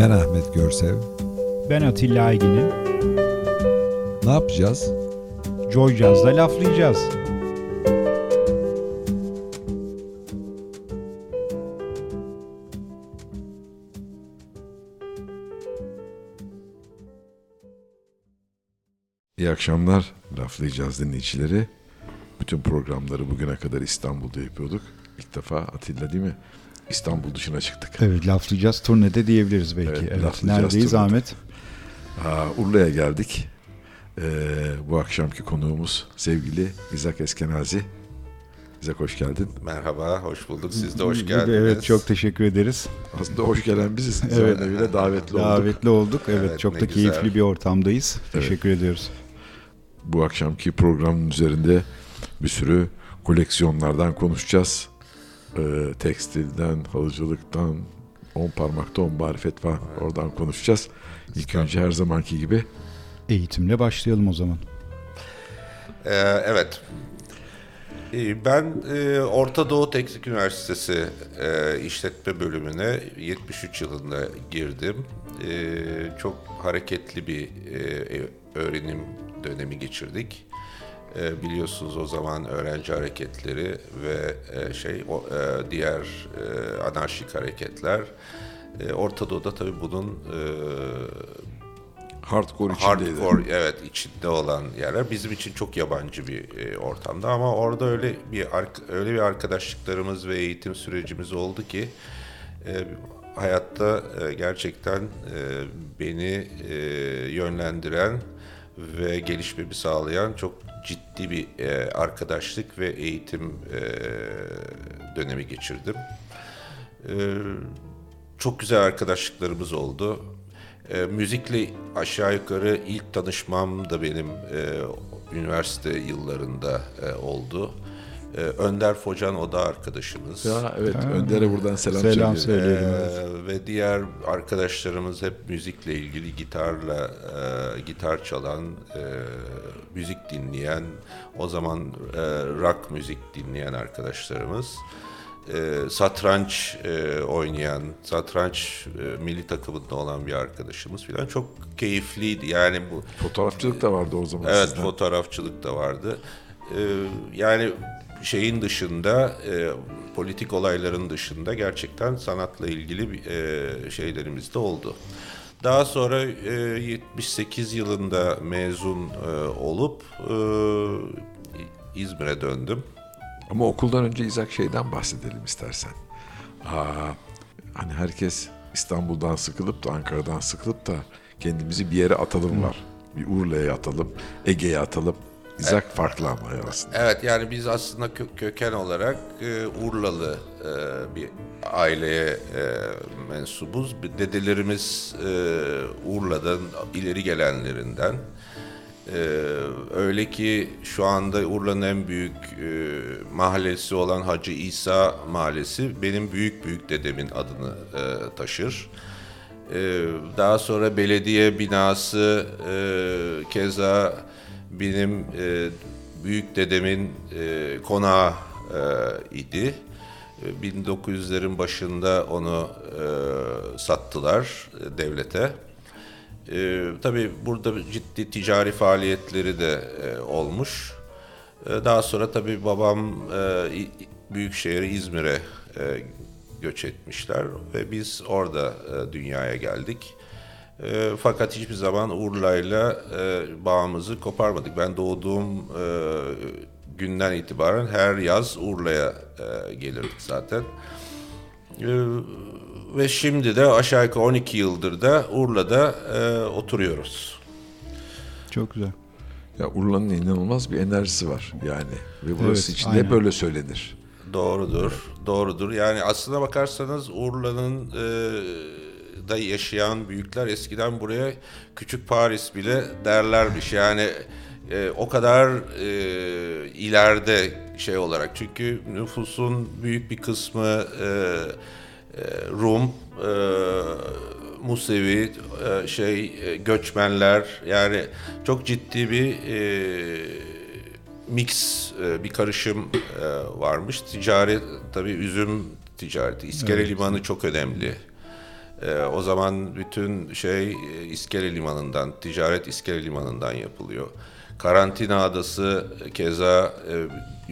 Ben Ahmet Görsev. Ben Atilla Aygin'im. Ne yapacağız? Joy Jazz'da laflayacağız. İyi akşamlar laflayacağız dinleyicileri. Bütün programları bugüne kadar İstanbul'da yapıyorduk. İlk defa Atilla değil mi? İstanbul dışına çıktık. Evet laflayacağız turnede diyebiliriz belki. Evet, Evet, Neredeyiz turnede. Ahmet? Aa, Urla'ya geldik. Ee, bu akşamki konuğumuz sevgili İzak Eskenazi. İzak hoş geldin. Merhaba, hoş bulduk. Siz de hoş geldiniz. Evet çok teşekkür ederiz. Aslında hoş gelen biziz. Evet. Evet. evine davetli olduk. Davetli olduk. Evet, Evet, çok da güzel. keyifli bir ortamdayız. Evet. Teşekkür ediyoruz. Bu akşamki programın üzerinde bir sürü koleksiyonlardan konuşacağız. Ee, tekstilden, halıcılıktan, on parmakta on marifet var. Oradan konuşacağız. İlk önce her zamanki gibi Eğitimle başlayalım o zaman. Ee, evet. Ee, Ben e, Orta Doğu Teknik Üniversitesi e, işletme bölümüne 73 yılında girdim. E, çok hareketli bir e, öğrenim dönemi geçirdik. E, biliyorsunuz o zaman öğrenci hareketleri ve e, şey o, e, diğer e, anarşik hareketler. E, Orta Doğu'da tabii bunun e, hardcore içindeydi. Hardcore evet içinde olan yerler bizim için çok yabancı bir e, ortamda ama orada öyle bir öyle bir arkadaşlıklarımız ve eğitim sürecimiz oldu ki e, hayatta e, gerçekten e, beni e, yönlendiren ve gelişmemi sağlayan çok ciddi bir e, arkadaşlık ve eğitim e, dönemi geçirdim. E, çok güzel arkadaşlıklarımız oldu. E, müzikle aşağı yukarı ilk tanışmam da benim e, üniversite yıllarında e, oldu. E, Önder Focan o da arkadaşımız. Ya evet Önder'e buradan selam, Selam söyleyelim. Ee, ve diğer arkadaşlarımız hep müzikle ilgili gitarla e, gitar çalan, e, müzik dinleyen, o zaman e, rock müzik dinleyen arkadaşlarımız. E, satranç e, oynayan, satranç e, milli takımında olan bir arkadaşımız falan çok keyifliydi. Yani bu Fotoğrafçılık da vardı o zaman Evet sizden. fotoğrafçılık da vardı. Ee, yani şeyin dışında e, politik olayların dışında gerçekten sanatla ilgili e, şeylerimiz de oldu. Daha sonra e, 78 yılında mezun e, olup e, İzmir'e döndüm. Ama okuldan önce İzak şeyden bahsedelim istersen. Aa, hani herkes İstanbul'dan sıkılıp da Ankara'dan sıkılıp da kendimizi bir yere atalım var. Bir Urla'ya atalım, Ege'ye atalım. İzak farklı ama aslında. Evet yani biz aslında kö- köken olarak e, Urlalı e, bir aileye e, mensubuz. Dedelerimiz e, Urla'dan ileri gelenlerinden. E, öyle ki şu anda Urla'nın en büyük e, mahallesi olan Hacı İsa Mahallesi benim büyük büyük dedemin adını e, taşır. Ee, daha sonra belediye binası e, keza benim e, büyük dedemin e, konağı e, idi. E, 1900'lerin başında onu e, sattılar e, devlete. E, tabii burada ciddi ticari faaliyetleri de e, olmuş. E, daha sonra tabii babam e, büyük şehri İzmir'e e, göç etmişler ve biz orada e, dünyaya geldik. E, fakat hiçbir zaman Urla'yla e, bağımızı koparmadık. Ben doğduğum e, günden itibaren her yaz Urla'ya e, gelirdik zaten. E, ve şimdi de aşağı yukarı 12 yıldır da Urla'da e, oturuyoruz. Çok güzel. Ya Urla'nın inanılmaz bir enerjisi var yani. Ve burası Evet, için aynen. de böyle söylenir. Doğrudur, doğrudur. Yani aslına bakarsanız Urla'nın e, da yaşayan büyükler eskiden buraya küçük Paris bile derlermiş. Yani e, o kadar e, ileride şey olarak. Çünkü nüfusun büyük bir kısmı e, e, Rum, e, Musevi, e, şey e, göçmenler. Yani çok ciddi bir e, mix e, bir karışım e, varmış. Ticari tabii üzüm ticareti. İskele Limanı çok önemli. E, o zaman bütün şey e, İskele Limanı'ndan, ticaret İskele Limanı'ndan yapılıyor. Karantina Adası keza e,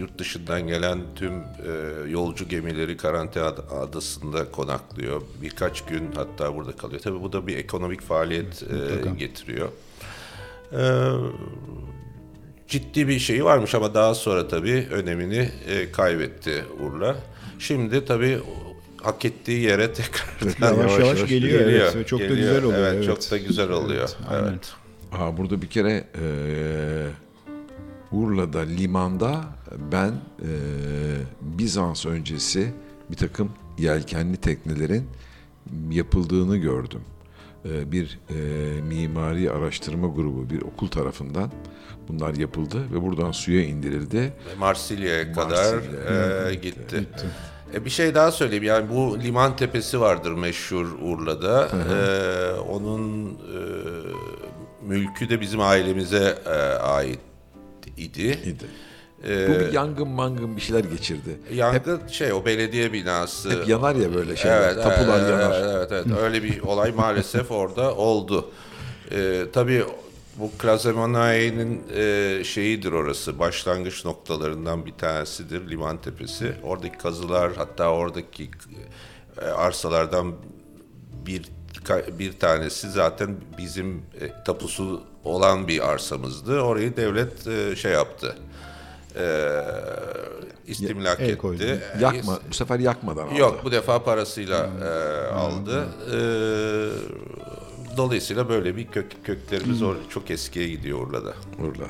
yurt dışından gelen tüm e, yolcu gemileri Karantina Ad- Adası'nda konaklıyor. Birkaç gün hatta burada kalıyor. Tabii bu da bir ekonomik faaliyet e, getiriyor. E, ciddi bir şeyi varmış ama daha sonra tabii önemini e, kaybetti Urla. Şimdi tabii hak ettiği yere tekrar Yavaş yavaş geliyor, evet. Ve çok da güzel oluyor, Evet, evet. çok da güzel oluyor. Evet, Evet. aynen. Aa, burada bir kere eee, Urla'da limanda ben eee, Bizans öncesi bir takım yelkenli teknelerin yapıldığını gördüm. Eee, bir eee, mimari araştırma grubu bir okul tarafından bunlar yapıldı ve buradan suya indirildi. Marsilya'ya kadar Marsilya. e, gitti. E, bir şey daha söyleyeyim. Yani bu liman tepesi vardır meşhur Urla'da. E, onun e, mülkü de bizim ailemize e, ait idi. İdi. E, Bu bir yangın mangın bir şeyler geçirdi. Yangın şey o belediye binası. Hep yanar ya böyle şeyler. tapular evet, yanar. Evet, evet, Öyle bir olay maalesef orada oldu. Ee, tabii bu Klazemanay'ın e, şeyidir orası. Başlangıç noktalarından bir tanesidir Liman Tepesi. Oradaki kazılar hatta oradaki e, arsalardan bir bir tanesi zaten bizim e, tapusu olan bir arsamızdı. Orayı devlet e, şey yaptı. E, istimlak el etti. koydu. E, Yakma, bu sefer yakmadan aldı. Yok bu defa parasıyla e, aldı. E, dolayısıyla böyle bir kök, köklerimiz or- çok eskiye gidiyor Urla'da. Urla.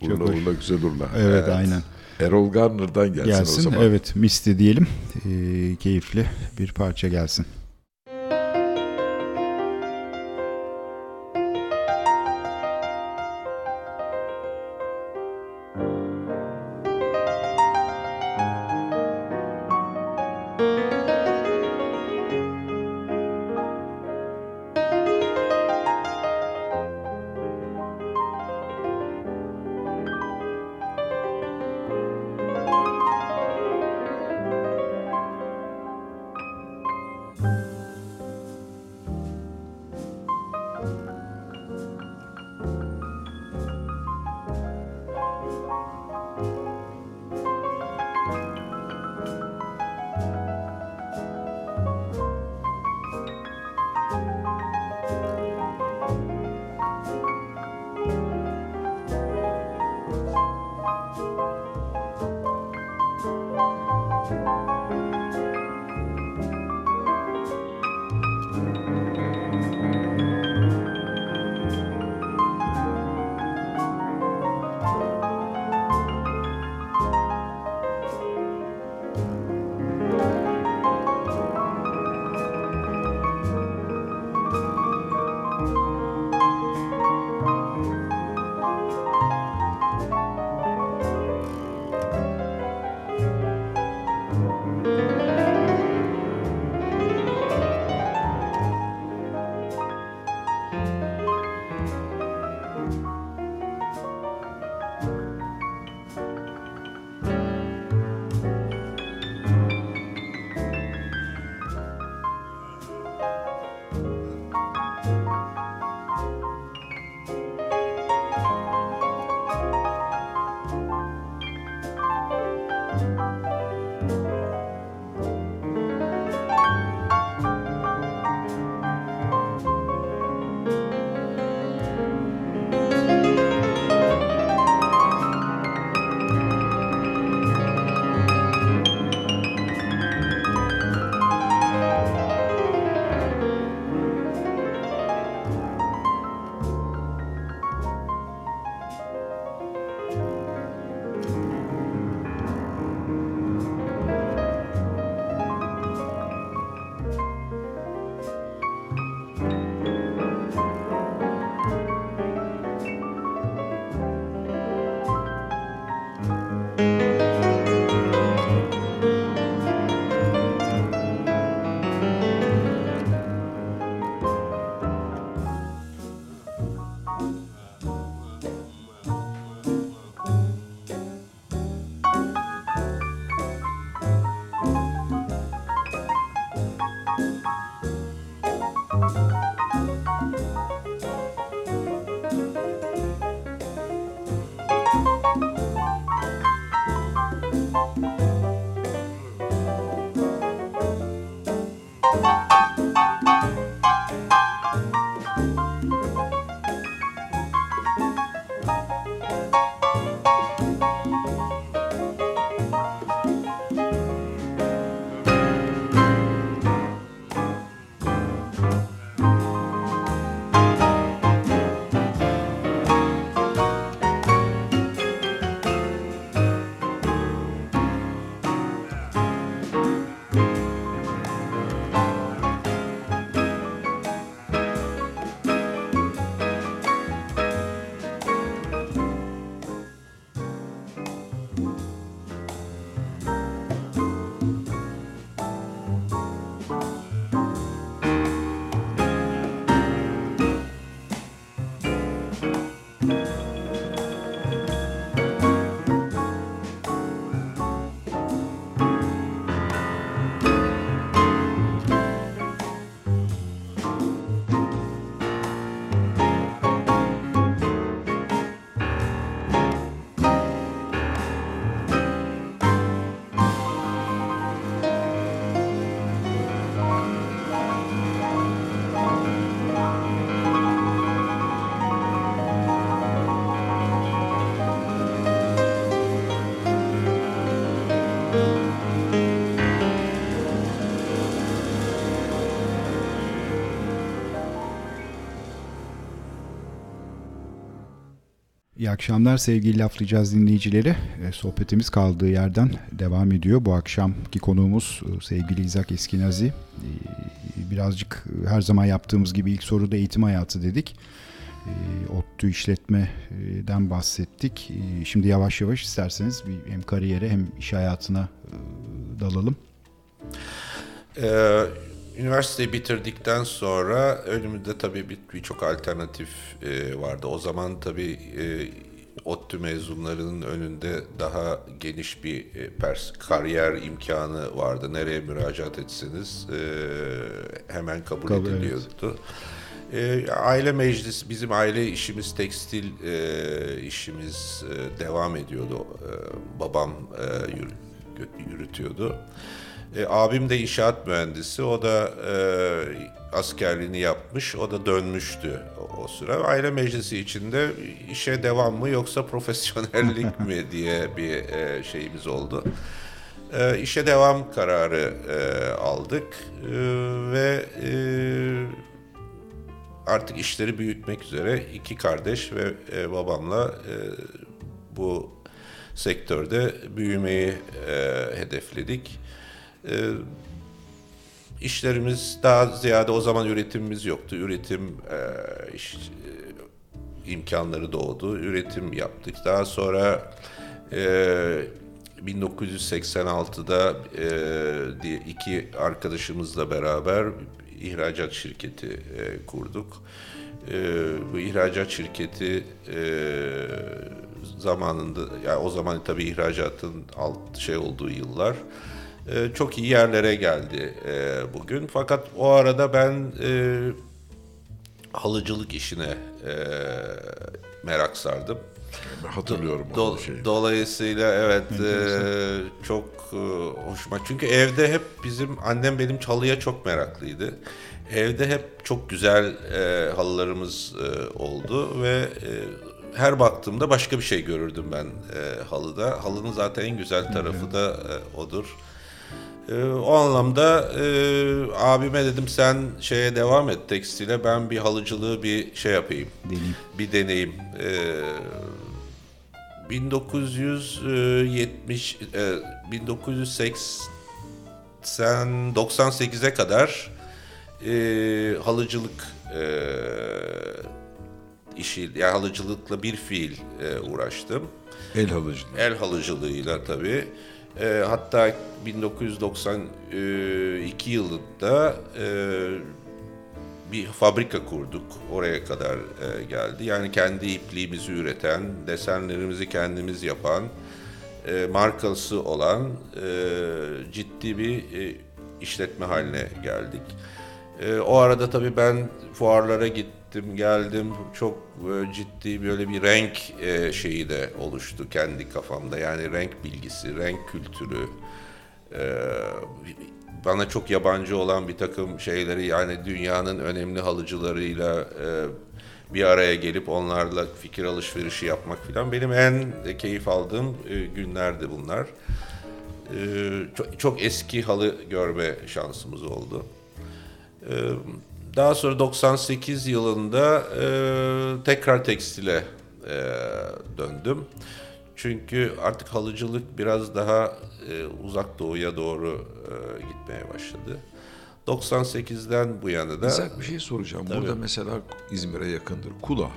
Çok Urla, hoş. Urla, güzel Urla. Evet, aynen. Erol Garner'dan gelsin, o Gelsin. zaman. Evet, Misty diyelim. Ee, keyifli bir parça gelsin. Akşamlar sevgili laflayacağız dinleyicileri. E, sohbetimiz kaldığı yerden devam ediyor. Bu akşamki konuğumuz e, sevgili İzak Eskinazi. E, birazcık her zaman yaptığımız gibi ilk soruda eğitim hayatı dedik. ODTÜ işletmeden bahsettik. Şimdi yavaş yavaş isterseniz hem kariyere hem iş hayatına dalalım. Ee, üniversiteyi bitirdikten sonra önümüzde tabii bir- birçok alternatif e, vardı. O zaman tabii e, ODTÜ mezunlarının önünde daha geniş bir e, pers- kariyer imkanı vardı. Nereye müracaat etseniz e, hemen kabul, Kabul, evet. ediliyordu. E, aile meclisi, bizim aile işimiz tekstil e, işimiz e, devam ediyordu. E, babam e, yürütüyordu. E, abim de inşaat mühendisi. O da e, askerliğini yapmış. O da dönmüştü o, o sıra. Aile meclisi içinde işe devam mı yoksa profesyonellik mi diye bir e, şeyimiz oldu. E, işe devam kararı e, aldık E, ve e, artık işleri büyütmek üzere iki kardeş ve e, babamla e, bu sektörde büyümeyi e, hedefledik. E, işlerimiz daha ziyade o zaman üretimimiz yoktu. Üretim e, iş, e, imkanları doğdu. Üretim yaptık. Daha sonra e, 1986'da e, iki arkadaşımızla beraber ihracat şirketi e, kurduk. E, bu ihracat şirketi e, zamanında, yani o zaman tabii ihracatın alt şey olduğu yıllar e, çok iyi yerlere geldi e, bugün. Fakat o arada ben e, halıcılık işine e, merak sardım. Hatırlıyorum Do- o şeyi. Dolayısıyla evet e, çok e, hoşuma. Çünkü evde hep bizim annem benim çalıya çok meraklıydı. Evde hep çok güzel e, halılarımız e, oldu ve e, her baktığımda başka bir şey görürdüm ben e, halıda. Halının zaten en güzel tarafı da e, odur. E, o anlamda e, abime dedim sen şeye devam et tekstile ben bir halıcılığı bir şey yapayım. Deneyim. Bir deneyim. E, 1970 e, 1980 98'e kadar e, halıcılık e, işi yani halıcılıkla bir fiil e, uğraştım. El halıcılığı. El halıcılığıyla tabii. E, hatta 1992 yılında e, bir fabrika kurduk. Oraya kadar e, geldi. Yani kendi ipliğimizi üreten, desenlerimizi kendimiz yapan, e, markası olan e, ciddi bir e, işletme haline geldik. E, o arada tabii ben fuarlara gittim, geldim. Çok e, ciddi böyle bir renk e, şeyi de oluştu kendi kafamda. Yani renk bilgisi, renk kültürü, e, bana çok yabancı olan bir takım şeyleri yani dünyanın önemli halıcılarıyla bir araya gelip onlarla fikir alışverişi yapmak filan benim en keyif aldığım günlerdi bunlar. Çok, çok eski halı görme şansımız oldu. Daha sonra 98 yılında e, tekrar tekstile e, döndüm. Çünkü artık halıcılık biraz daha e, uzak doğuya doğru e, gitmeye başladı. 98'den bu yana da İzak bir şey soracağım. Tabii. Burada mesela İzmir'e yakındır. Kula.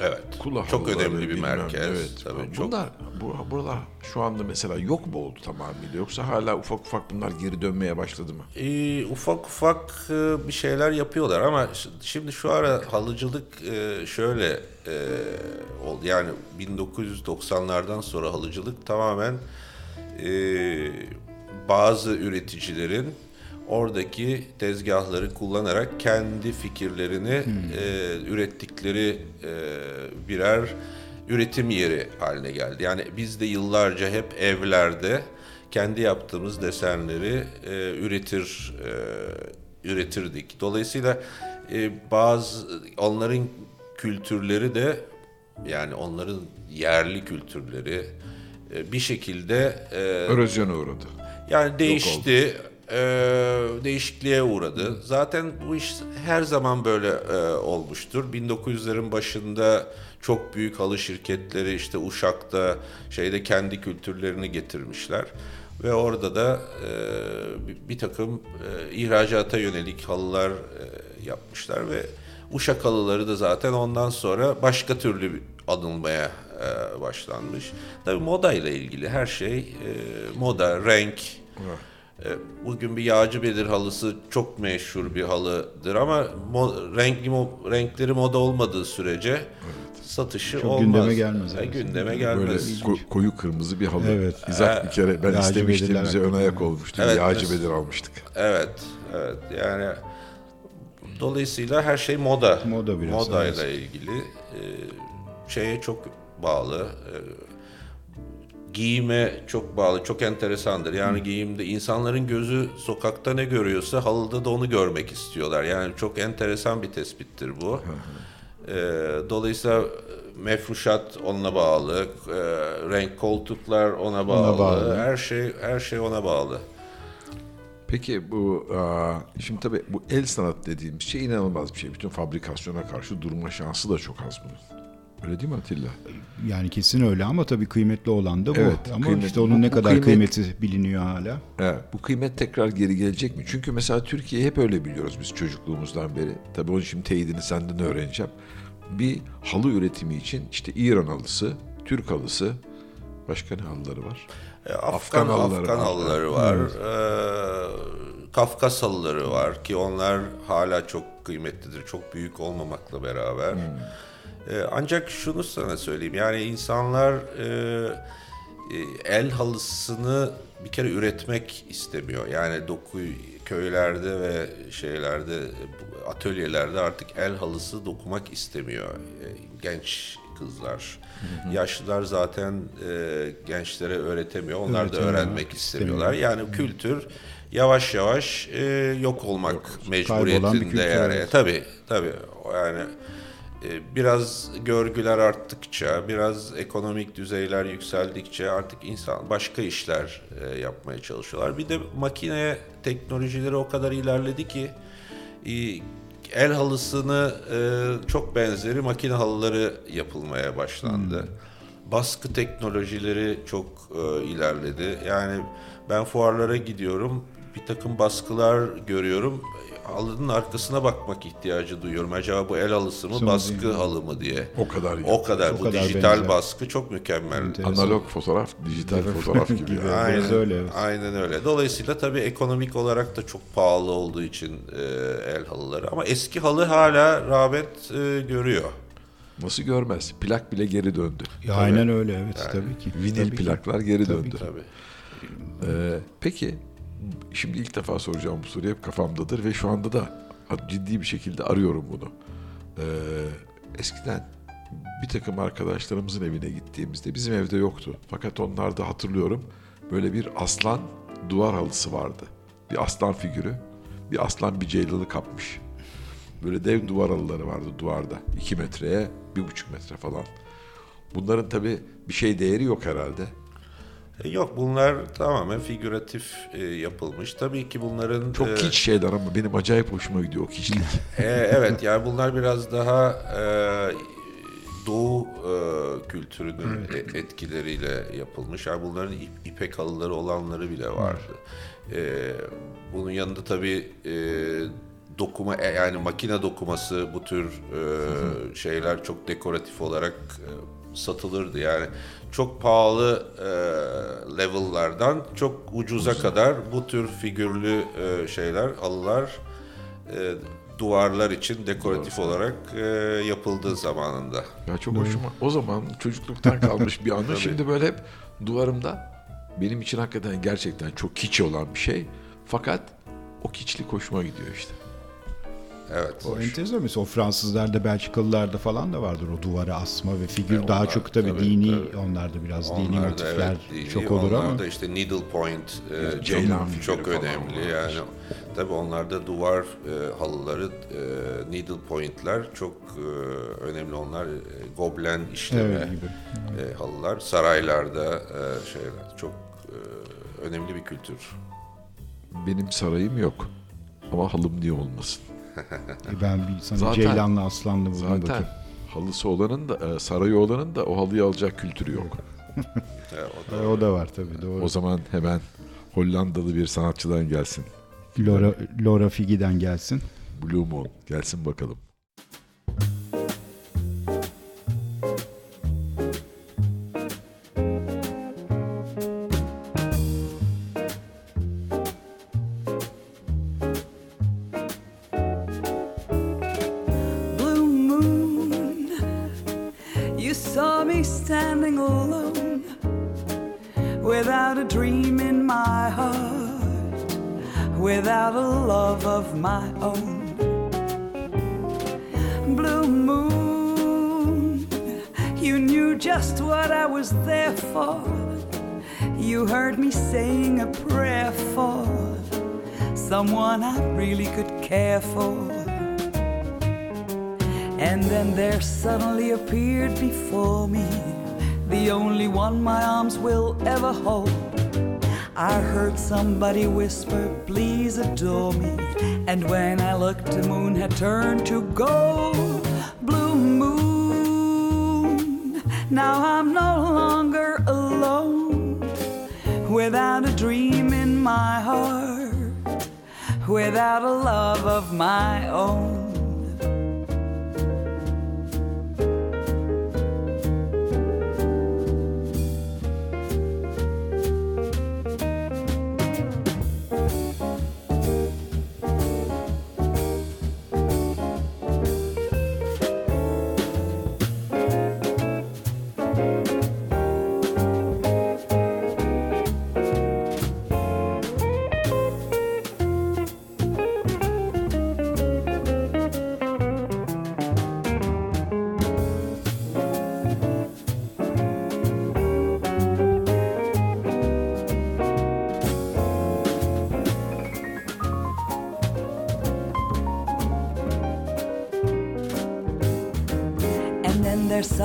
Evet. Kula çok önemli bir bilmem, merkez. Evet. Tabii, çok Bunlar bu, buralar şu anda mesela yok mu oldu tamamıyla yoksa hala ufak ufak bunlar geri dönmeye başladı mı? Ee, ufak ufak e, bir şeyler yapıyorlar ama şimdi şu ara halıcılık e, şöyle e, oldu. Yani 1990'lardan sonra halıcılık tamamen bazı üreticilerin oradaki tezgahları kullanarak kendi fikirlerini e, ürettikleri e, birer üretim yeri haline geldi. Yani biz de yıllarca hep evlerde kendi yaptığımız desenleri e, üretir e, üretirdik. Dolayısıyla e, bazı onların kültürleri de yani onların yerli kültürleri e, bir şekilde e, Erozyona uğradı. yani değişti, e, değişikliğe uğradı. Zaten bu iş her zaman böyle e, olmuştur. 1900'lerin başında çok büyük halı şirketleri işte Uşak'ta şeyde kendi kültürlerini getirmişler. Ve orada da e, bir, takım e, ihracata yönelik halılar e, yapmışlar ve Uşak halıları da zaten ondan sonra başka türlü anılmaya e, başlanmış. Tabii moda ile ilgili her şey e, moda, renk. E, bugün bir Yağcı Bedir halısı çok meşhur bir halıdır ama mo- renkli mo- renkleri moda olmadığı sürece satışı Çok olmaz. gündeme gelmez, E, evet. gündeme Böyle gelmez. ko- koyu kırmızı bir halı. Evet. İzak bir kere ben Yağcı istemiştim bize ön ayak olmuştu. Evet, Yağcı Bedir almıştık. Evet, evet. Yani dolayısıyla her şey moda. Moda biraz, Modayla evet. ilgili e, şeye çok bağlı. E, giyime çok bağlı, çok enteresandır. Yani giyimde insanların gözü sokakta ne görüyorsa halıda da onu görmek istiyorlar. Yani çok enteresan bir tespittir bu. E, dolayısıyla mefruşat onunla bağlı, e, renk koltuklar ona bağlı. bağlı. Her şey her şey ona bağlı. Peki bu aa, şimdi tabii bu el sanat dediğimiz şey inanılmaz bir şey. Bütün fabrikasyona karşı durma şansı da çok az bunun. Öyle değil mi Atilla? Yani kesin öyle ama tabii kıymetli olan da bu. Evet, ama kıymet- işte onun bu- ne bu kadar kıymet- kıymeti biliniyor hala. Evet. Bu kıymet tekrar geri gelecek mi? Çünkü mesela Türkiye hep öyle biliyoruz biz çocukluğumuzdan beri. Tabii onun şimdi teyidini senden öğreneceğim. Bir halı üretimi için işte İran halısı, Türk halısı, başka ne halıları var? E, Afgan, halıları Afgan var. halıları var. E, Kafkas halıları var ki onlar hala çok kıymetlidir. Çok büyük olmamakla beraber. E, ancak şunu sana söyleyeyim. Yani insanlar e, e, el halısını bir kere üretmek istemiyor. Yani doku köylerde ve şeylerde atölyelerde artık el halısı dokumak istemiyor e, genç kızlar. Yaşlılar zaten e, gençlere öğretemiyor. Onlar da Öğretemiyor, öğrenmek istemiyorlar. Yani kültür yavaş yavaş e, yok olmak bir mecburiyetinde yani. evet. Tabii tabii. Yani biraz görgüler arttıkça, biraz ekonomik düzeyler yükseldikçe artık insan başka işler e, yapmaya çalışıyorlar. Bir de makine teknolojileri o kadar ilerledi ki e, el halısını e, çok benzeri makine halıları yapılmaya başlandı. Baskı teknolojileri çok e, ilerledi. Yani ben fuarlara gidiyorum, bir takım baskılar görüyorum. Halının arkasına bakmak ihtiyacı duyuyorum. Acaba bu el halısı mı, Sonra baskı değil. halı mı diye. O kadar iyi. O kadar. O bu kadar dijital benzer. baskı çok mükemmel. Enteresan. Analog fotoğraf, dijital fotoğraf gibi. yani. Biraz Aynen, öyle, evet. aynen öyle. Dolayısıyla tabii ekonomik olarak da çok pahalı olduğu için e, el halıları. Ama eski halı hala rağbet e, görüyor. Nasıl görmez? Plak bile geri döndü. Ya aynen öyle evet tabii ki. Vinil Tabii ki. plaklar geri Tabii döndü. ki. Tabii. Ee, peki şimdi ilk defa soracağım bu soru hep kafamdadır ve şu anda da ciddi bir şekilde arıyorum bunu. Ee, eskiden bir takım arkadaşlarımızın evine gittiğimizde bizim evde yoktu. Fakat onlarda hatırlıyorum böyle bir aslan duvar halısı vardı. Bir aslan figürü. Bir aslan bir ceylanı kapmış. Böyle dev duvar halıları vardı duvarda. 2 metreye, bir buçuk metre falan. Bunların tabii bir şey değeri yok herhalde. E, Yok bunlar tamamen figüratif e, yapılmış. Tabii ki bunların Çok e, kiç şeyler ama benim acayip hoşuma gidiyor o kiçlik. e, evet yani bunlar biraz daha e, Doğu e, kültürünün e- etkileriyle yapılmış. Yani bunların ip- ipek halıları olanları bile var. E, bunun yanında tabii e, dokuma e, yani makine dokuması bu tür e, şeyler çok dekoratif olarak e, satılırdı. Yani çok pahalı e, level'lardan çok ucuza kadar bu tür figürlü e, şeyler halılar e, duvarlar için dekoratif olarak e, yapıldığı zamanında. Ya çok hoşuma. O zaman çocukluktan kalmış bir anı. Şimdi böyle hep duvarımda benim için hakikaten gerçekten çok kiçi olan bir şey. Fakat o kiçlik hoşuma gidiyor işte. Evet. O enteresan mesela o Fransızlarda, Belçikalılarda falan da vardır o duvara asma ve figür E, daha onlar, çok tabii, tabii, dini tabii. onlarda biraz dini Onlar da motifler evet, dini, çok olur onlar ama da işte needle point e, Ceylan çok, çok önemli. Yani tabii onlarda duvar e, halıları e, needle pointler çok e, önemli. Onlar e, goblen işleme Evet, gibi. e, halılar saraylarda e, şeyler çok e, önemli bir kültür. Benim sarayım yok. Ama halım niye olmasın? E ben bir sana Zaten- Ceylan'la Aslan'la buldum Zaten bakayım. halısı olanın da e, sarayı olanın da o halıyı alacak kültürü yok. E, o da E, o da var tabii doğru. O zaman hemen Hollandalı bir sanatçıdan gelsin. Laura, Laura Figi'den gelsin. Blue Moon gelsin bakalım. Someone I really could care for. And then there suddenly appeared before me the only one my arms will ever hold. I heard somebody whisper, Please adore me. And when I looked, the moon had turned to gold. Blue moon, now I'm no longer alone. Without a dream in my heart, without a love of my own.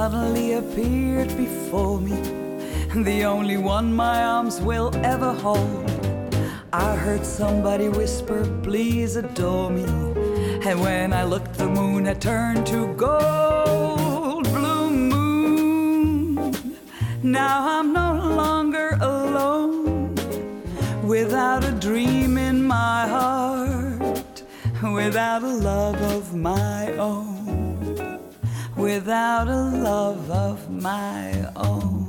Suddenly appeared before me the only one my arms will ever hold. I heard somebody whisper, Please adore me. And when I looked, the moon had turned to gold. Blue moon, now I'm no longer alone. Without a dream in my heart, without a love of my own without a love of my own.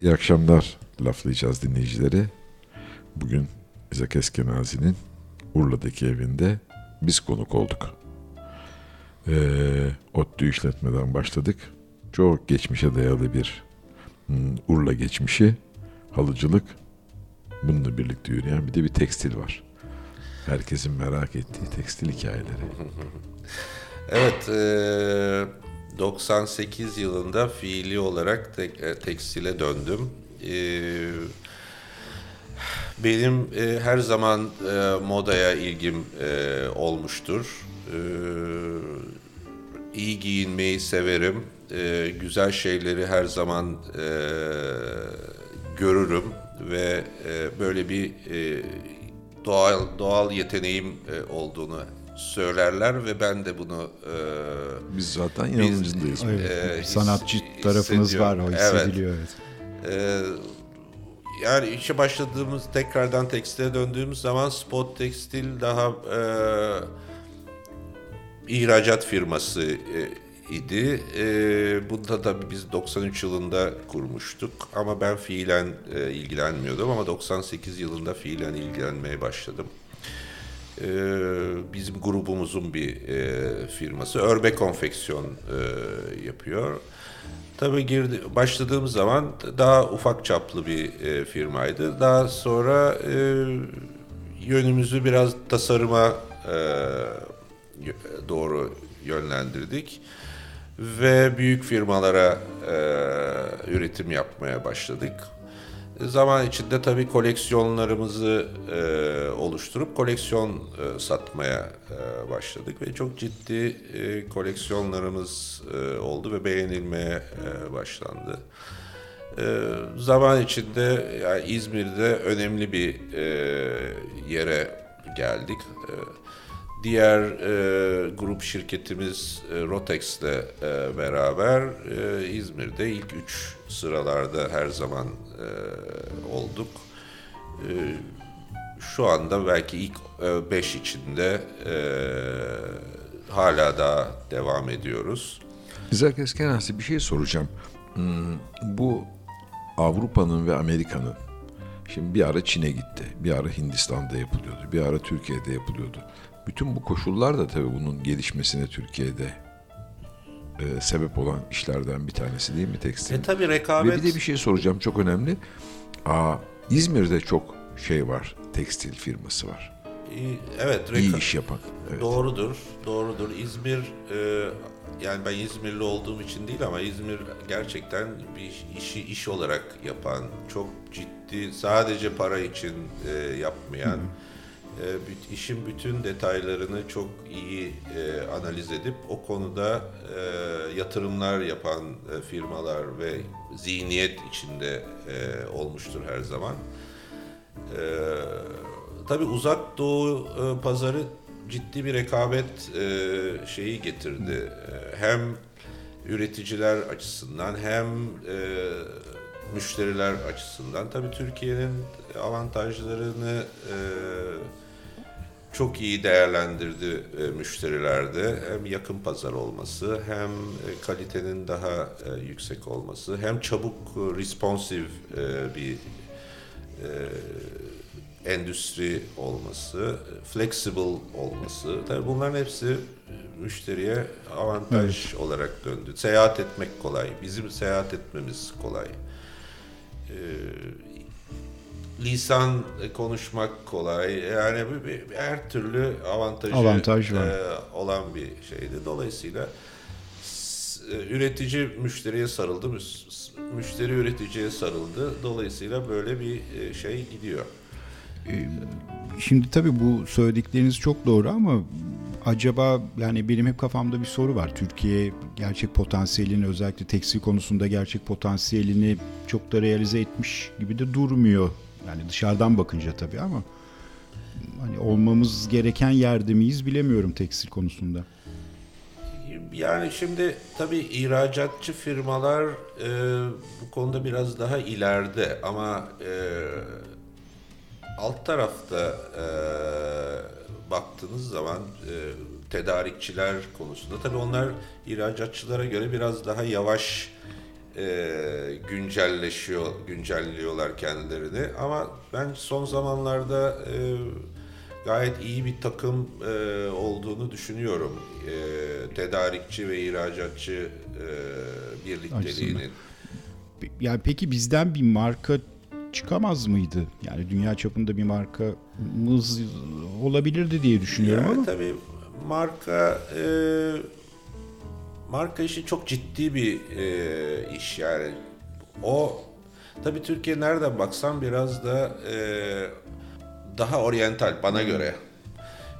İyi akşamlar laflayacağız dinleyicileri. Bugün İzak Eskenazi'nin Urla'daki evinde biz konuk olduk. Ee, ODTÜ işletmeden başladık. Çok geçmişe dayalı bir Urla geçmişi, halıcılık, bununla birlikte yürüyen bir de bir tekstil var. Herkesin merak ettiği tekstil hikayeleri. Evet, e, 98 yılında fiili olarak tek- e, tekstile döndüm. E, benim e, her zaman e, modaya ilgim e, olmuştur. E, iyi giyinmeyi severim. E, güzel şeyleri her zaman e, görürüm ve e, böyle bir e, doğal doğal yeteneğim e, olduğunu söylerler ve ben de bunu e, Biz zaten inancındayız. Evet, e, his- sanatçı tarafınız var o hissediyorum. Evet. hissediliyor. Evet. Ee, yani işe başladığımız tekrardan tekstile döndüğümüz zaman Spot Tekstil daha e, ihracat firması e, idi. E, bunda da biz 93 yılında kurmuştuk ama ben fiilen e, ilgilenmiyordum ama 98 yılında fiilen ilgilenmeye başladım. E, bizim grubumuzun bir e, firması Örbe Konfeksiyon e, yapıyor. Tabii girdi, başladığımız zaman daha ufak çaplı bir e, firmaydı. Daha sonra e, yönümüzü biraz tasarıma e, doğru yönlendirdik ve büyük firmalara e, üretim yapmaya başladık. Zaman içinde tabii koleksiyonlarımızı e, oluşturup koleksiyon e, satmaya e, başladık ve çok ciddi e, koleksiyonlarımız e, oldu ve beğenilmeye e, başlandı. E, zaman içinde yani İzmir'de önemli bir e, yere geldik. E, Diğer e, grup şirketimiz e, Rotex'le e, beraber e, İzmir'de ilk üç sıralarda her zaman e, olduk. E, şu anda belki ilk e, beş içinde e, hala daha devam ediyoruz. İzak Eskenazi bir şey soracağım. Hmm, bu Avrupa'nın ve Amerika'nın şimdi bir ara Çin'e gitti, bir ara Hindistan'da yapılıyordu, bir ara Türkiye'de yapılıyordu. Bütün bu koşullar da tabii bunun gelişmesine Türkiye'de e, sebep olan işlerden bir tanesi değil mi tekstil? E tabii Ve rekabet bir de bir şey soracağım çok önemli. Aa, İzmir'de çok şey var, tekstil firması var. İyi- evet İyi reka- iş yapan. Evet. Doğrudur, doğrudur. İzmir, e, yani ben İzmirli olduğum için değil ama İzmir gerçekten bir işi iş olarak yapan, çok ciddi, sadece para için e, yapmayan, e, işin bütün detaylarını çok iyi e, analiz edip o konuda e, yatırımlar yapan e, firmalar ve zihniyet içinde e, olmuştur her zaman. Ee, tabii uzak doğu e, pazarı ciddi bir rekabet e, şeyi getirdi. E, hem üreticiler açısından hem e, müşteriler açısından. Tabii Türkiye'nin avantajlarını e, çok iyi değerlendirdi e, müşterilerde. Hem yakın pazar olması, hem e, kalitenin daha e, yüksek olması, hem çabuk e, responsive e, bir e, endüstri olması, flexible olması. Tabii bunların hepsi müşteriye avantaj olarak döndü. Seyahat etmek kolay. Bizim seyahat etmemiz kolay. E, lisan konuşmak kolay. Yani bir, bir- her türlü avantajı Avantaj var. e, olan bir şeydi. Dolayısıyla e, üretici müşteriye sarıldı, müşteri üreticiye sarıldı. Dolayısıyla böyle bir e, şey gidiyor. Şimdi tabii bu söyledikleriniz çok doğru ama acaba yani benim hep kafamda bir soru var. Türkiye gerçek potansiyelini özellikle tekstil konusunda gerçek potansiyelini çok da realize etmiş gibi de durmuyor. Yani dışarıdan bakınca tabii ama hani olmamız gereken yerde miyiz bilemiyorum tekstil konusunda. Yani şimdi tabii ihracatçı firmalar e, bu konuda biraz daha ileride ama e, alt tarafta e, baktığınız zaman e, tedarikçiler konusunda tabii onlar ihracatçılara göre biraz daha yavaş e, güncelleşiyor, güncelliyorlar kendilerini ama ben son zamanlarda e, gayet iyi bir takım e, olduğunu düşünüyorum. E, tedarikçi ve ihracatçı e, birlikteliğinin. Yani peki bizden bir marka çıkamaz mıydı? Yani dünya çapında bir markamız olabilirdi diye düşünüyorum Yani ama tabii marka e, marka işi çok ciddi bir e, iş yani. O tabii Türkiye nereden baksan biraz da e, daha oryantal bana göre.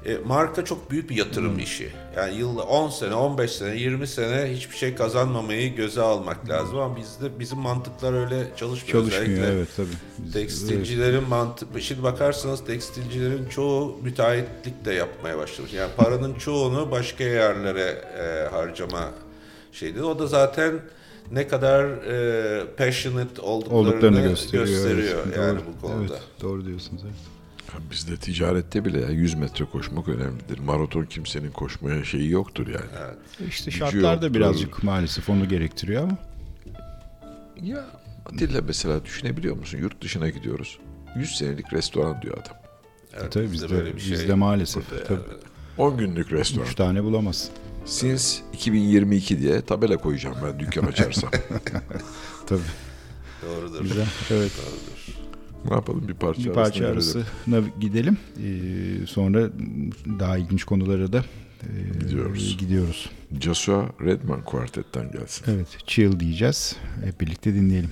E, marka çok büyük bir yatırım işi. Yani yılda 10 sene, 15 sene, 20 sene hiçbir şey kazanmamayı göze almak lazım ama bizde bizim mantıklar öyle çalışmıyor. Çalışmıyor Özellikle evet tabii. Biz- Tekstilcilerin mantık, şimdi bakarsanız tekstilcilerin çoğu müteahhitlik de yapmaya başlamış. Yani paranın çoğunu başka yerlere e, harcama şeydi. O da zaten ne kadar e, passionate olduklarını, olduklarını gösteriyor. gösteriyor evet. yani Doğru. bu konuda. Evet, doğru diyorsunuz. Evet. Bizde ticarette bile ya 100 metre koşmak önemlidir. Maraton kimsenin koşmaya şeyi yoktur yani. İşte Gücü şartlar da yoktur. birazcık maalesef onu gerektiriyor ama. Ya Atilla mesela düşünebiliyor musun? Yurt dışına gidiyoruz. 100 senelik restoran diyor adam. Evet, tabii bizde bizde, böyle bir şey bizde maalesef. Tabii. 10 günlük restoran. Üç tane bulamaz. Since 2022 diye tabela koyacağım ben dükkan açarsam. Tabii. Doğrudur. Güzel. Evet. ne yapalım bir parça, Bir parça arasına arasına gidelim. Ee, sonra daha ilginç konulara da e, Gidiyoruz. gidiyoruz. Joshua Redman Quartet'ten gelsin. Evet, chill diyeceğiz. Hep birlikte dinleyelim.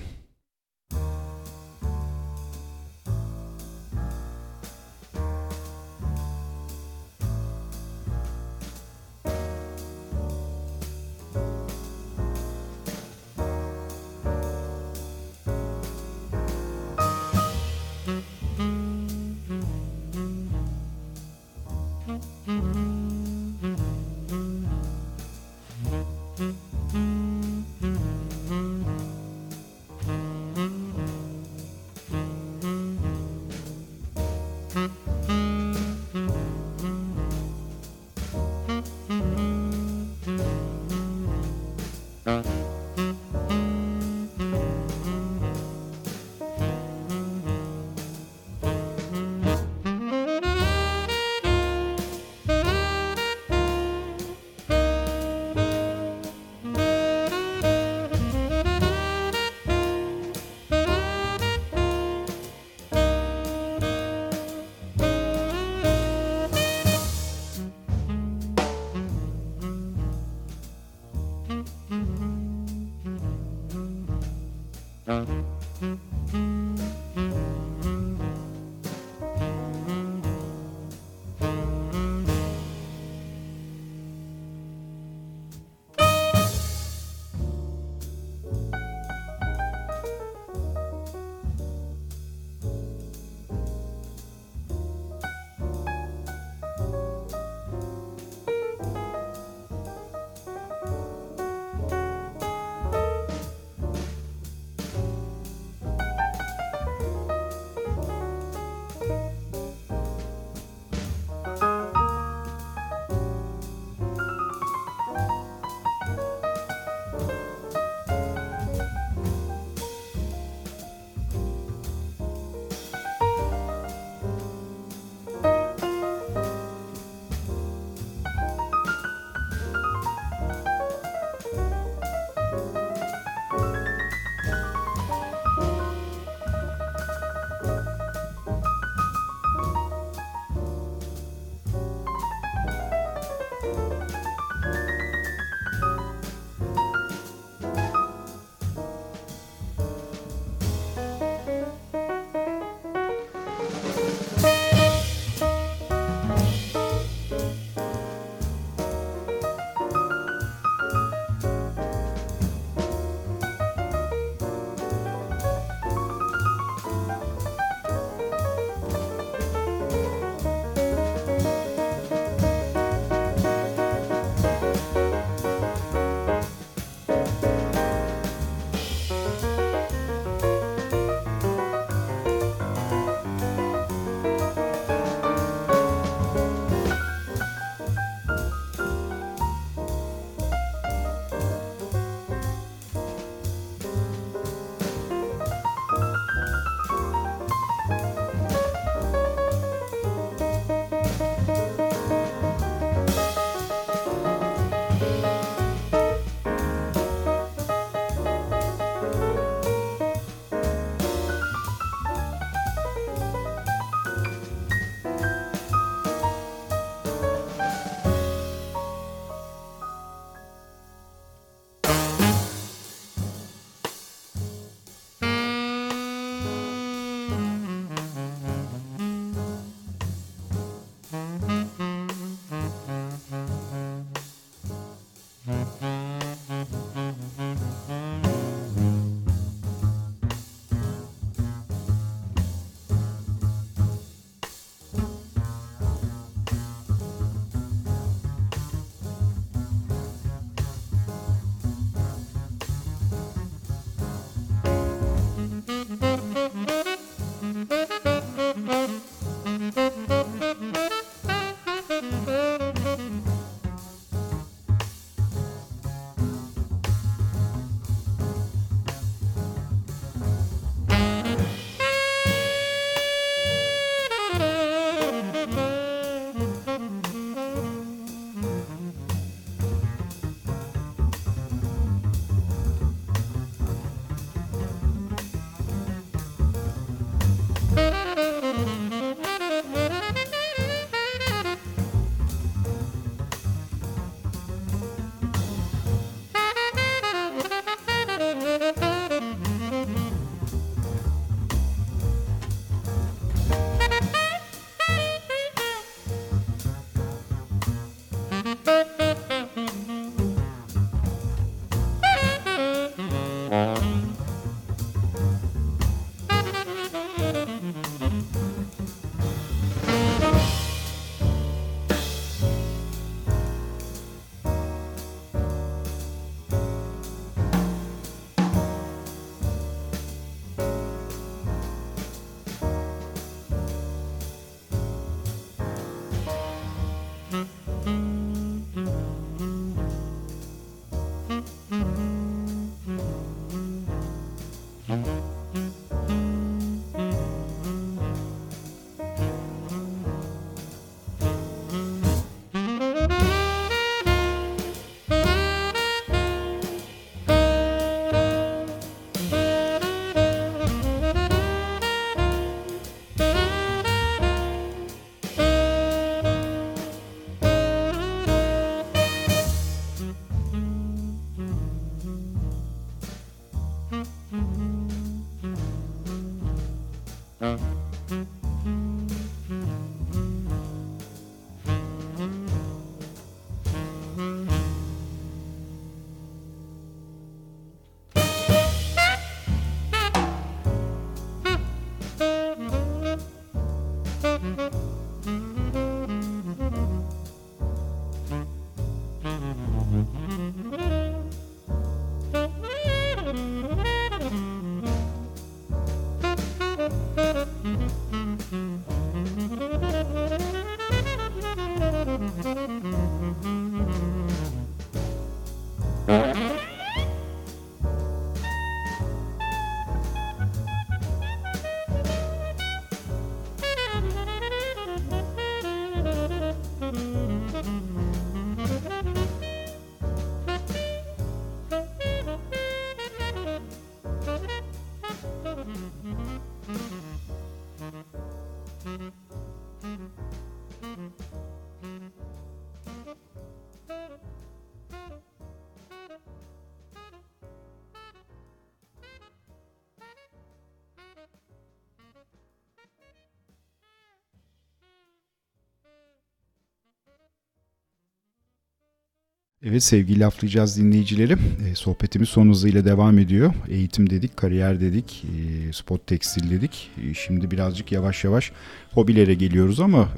Evet sevgili laflayacağız dinleyicileri. E, sohbetimiz son hızıyla devam ediyor. Eğitim dedik, kariyer dedik, e, spot tekstil dedik. E, şimdi birazcık yavaş yavaş hobilere geliyoruz ama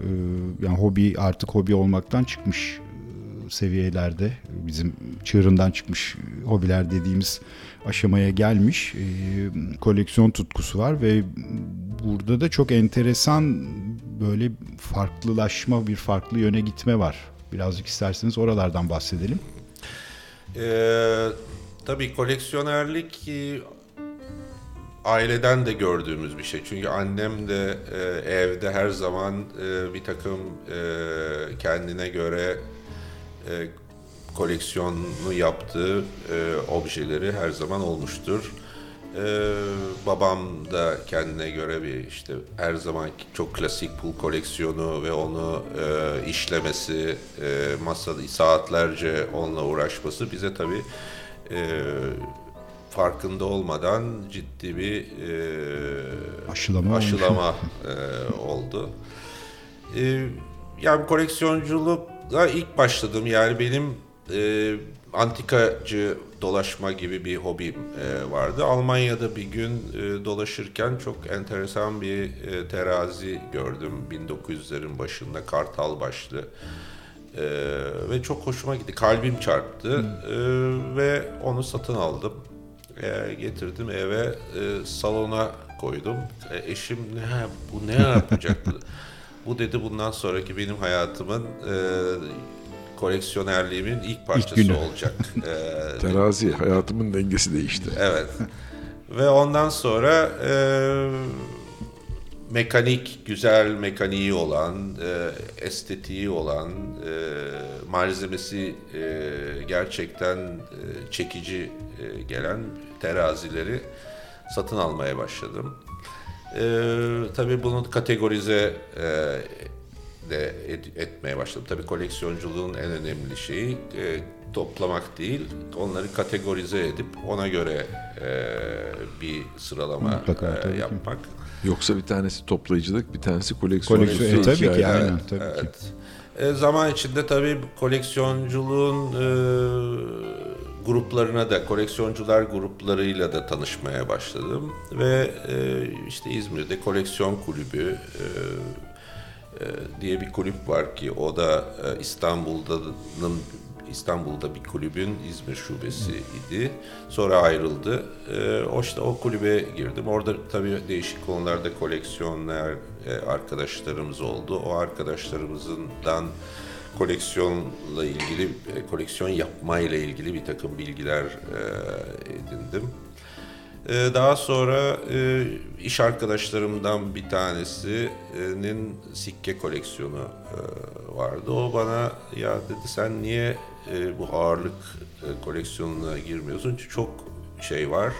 yani hobi artık hobi olmaktan çıkmış seviyelerde bizim çığırından çıkmış hobiler dediğimiz aşamaya gelmiş. E, koleksiyon tutkusu var ve burada da çok enteresan böyle farklılaşma, bir farklı yöne gitme var. Birazcık isterseniz oralardan bahsedelim. Ee, tabii koleksiyonerlik e, aileden de gördüğümüz bir şey. Çünkü annem de e, evde her zaman e, bir takım e, kendine göre e, koleksiyonu yaptığı e, objeleri her zaman olmuştur. Ee, babam da kendine göre bir işte her zaman çok klasik pul koleksiyonu ve onu e, işlemesi, e, masada saatlerce onunla uğraşması bize tabii e, farkında olmadan ciddi bir e, Aşılama aşılama e, oldu. E, yani koleksiyonculuğa ilk başladım yani benim e, antikacı dolaşma gibi bir hobim e, vardı. Almanya'da bir gün e, dolaşırken çok enteresan bir e, terazi gördüm 1900'lerin başında Kartal başlı. E, ve çok hoşuma gitti. Kalbim çarptı E, ve onu satın aldım. E, getirdim eve e, salona koydum. E, eşim ne bu ne yapacak? bu dedi bundan sonraki benim hayatımın e, koleksiyonerliğimin ilk parçası günü. olacak. E, Terazi hayatımın dengesi değişti. Evet. Ve ondan sonra e, mekanik, güzel mekaniği olan, e, estetiği olan, e, malzemesi e, gerçekten e, çekici e, gelen terazileri satın almaya başladım. E, tabii bunu kategorize e, de et- etmeye başladım. Tabii koleksiyonculuğun en önemli şeyi e, toplamak değil, onları kategorize edip ona göre e, bir sıralama Mutlaka, e, ki. yapmak. Yoksa bir tanesi toplayıcılık, bir tanesi koleksiyon. Koleksiyon, e, tabii ki ayrı- aynen tabii ki. Evet. E, zaman içinde tabii koleksiyonculuğun e, gruplarına da, koleksiyoncular gruplarıyla da tanışmaya başladım. Ve e, işte İzmir'de koleksiyon kulübü e, diye bir kulüp var ki o da e, İstanbul'danın İstanbul'da bir kulübün İzmir şubesi idi. Sonra ayrıldı. E, o işte o kulübe girdim. Orada tabii değişik konularda koleksiyoner e, arkadaşlarımız oldu. O arkadaşlarımızdan koleksiyonla ilgili, e, koleksiyon yapmayla ilgili bir takım bilgiler e, edindim. Ee, Daha sonra e, iş arkadaşlarımdan bir tanesinin sikke koleksiyonu e, vardı. O bana ya dedi sen niye e, bu ağırlık koleksiyonuna girmiyorsun? Çünkü çok şey var,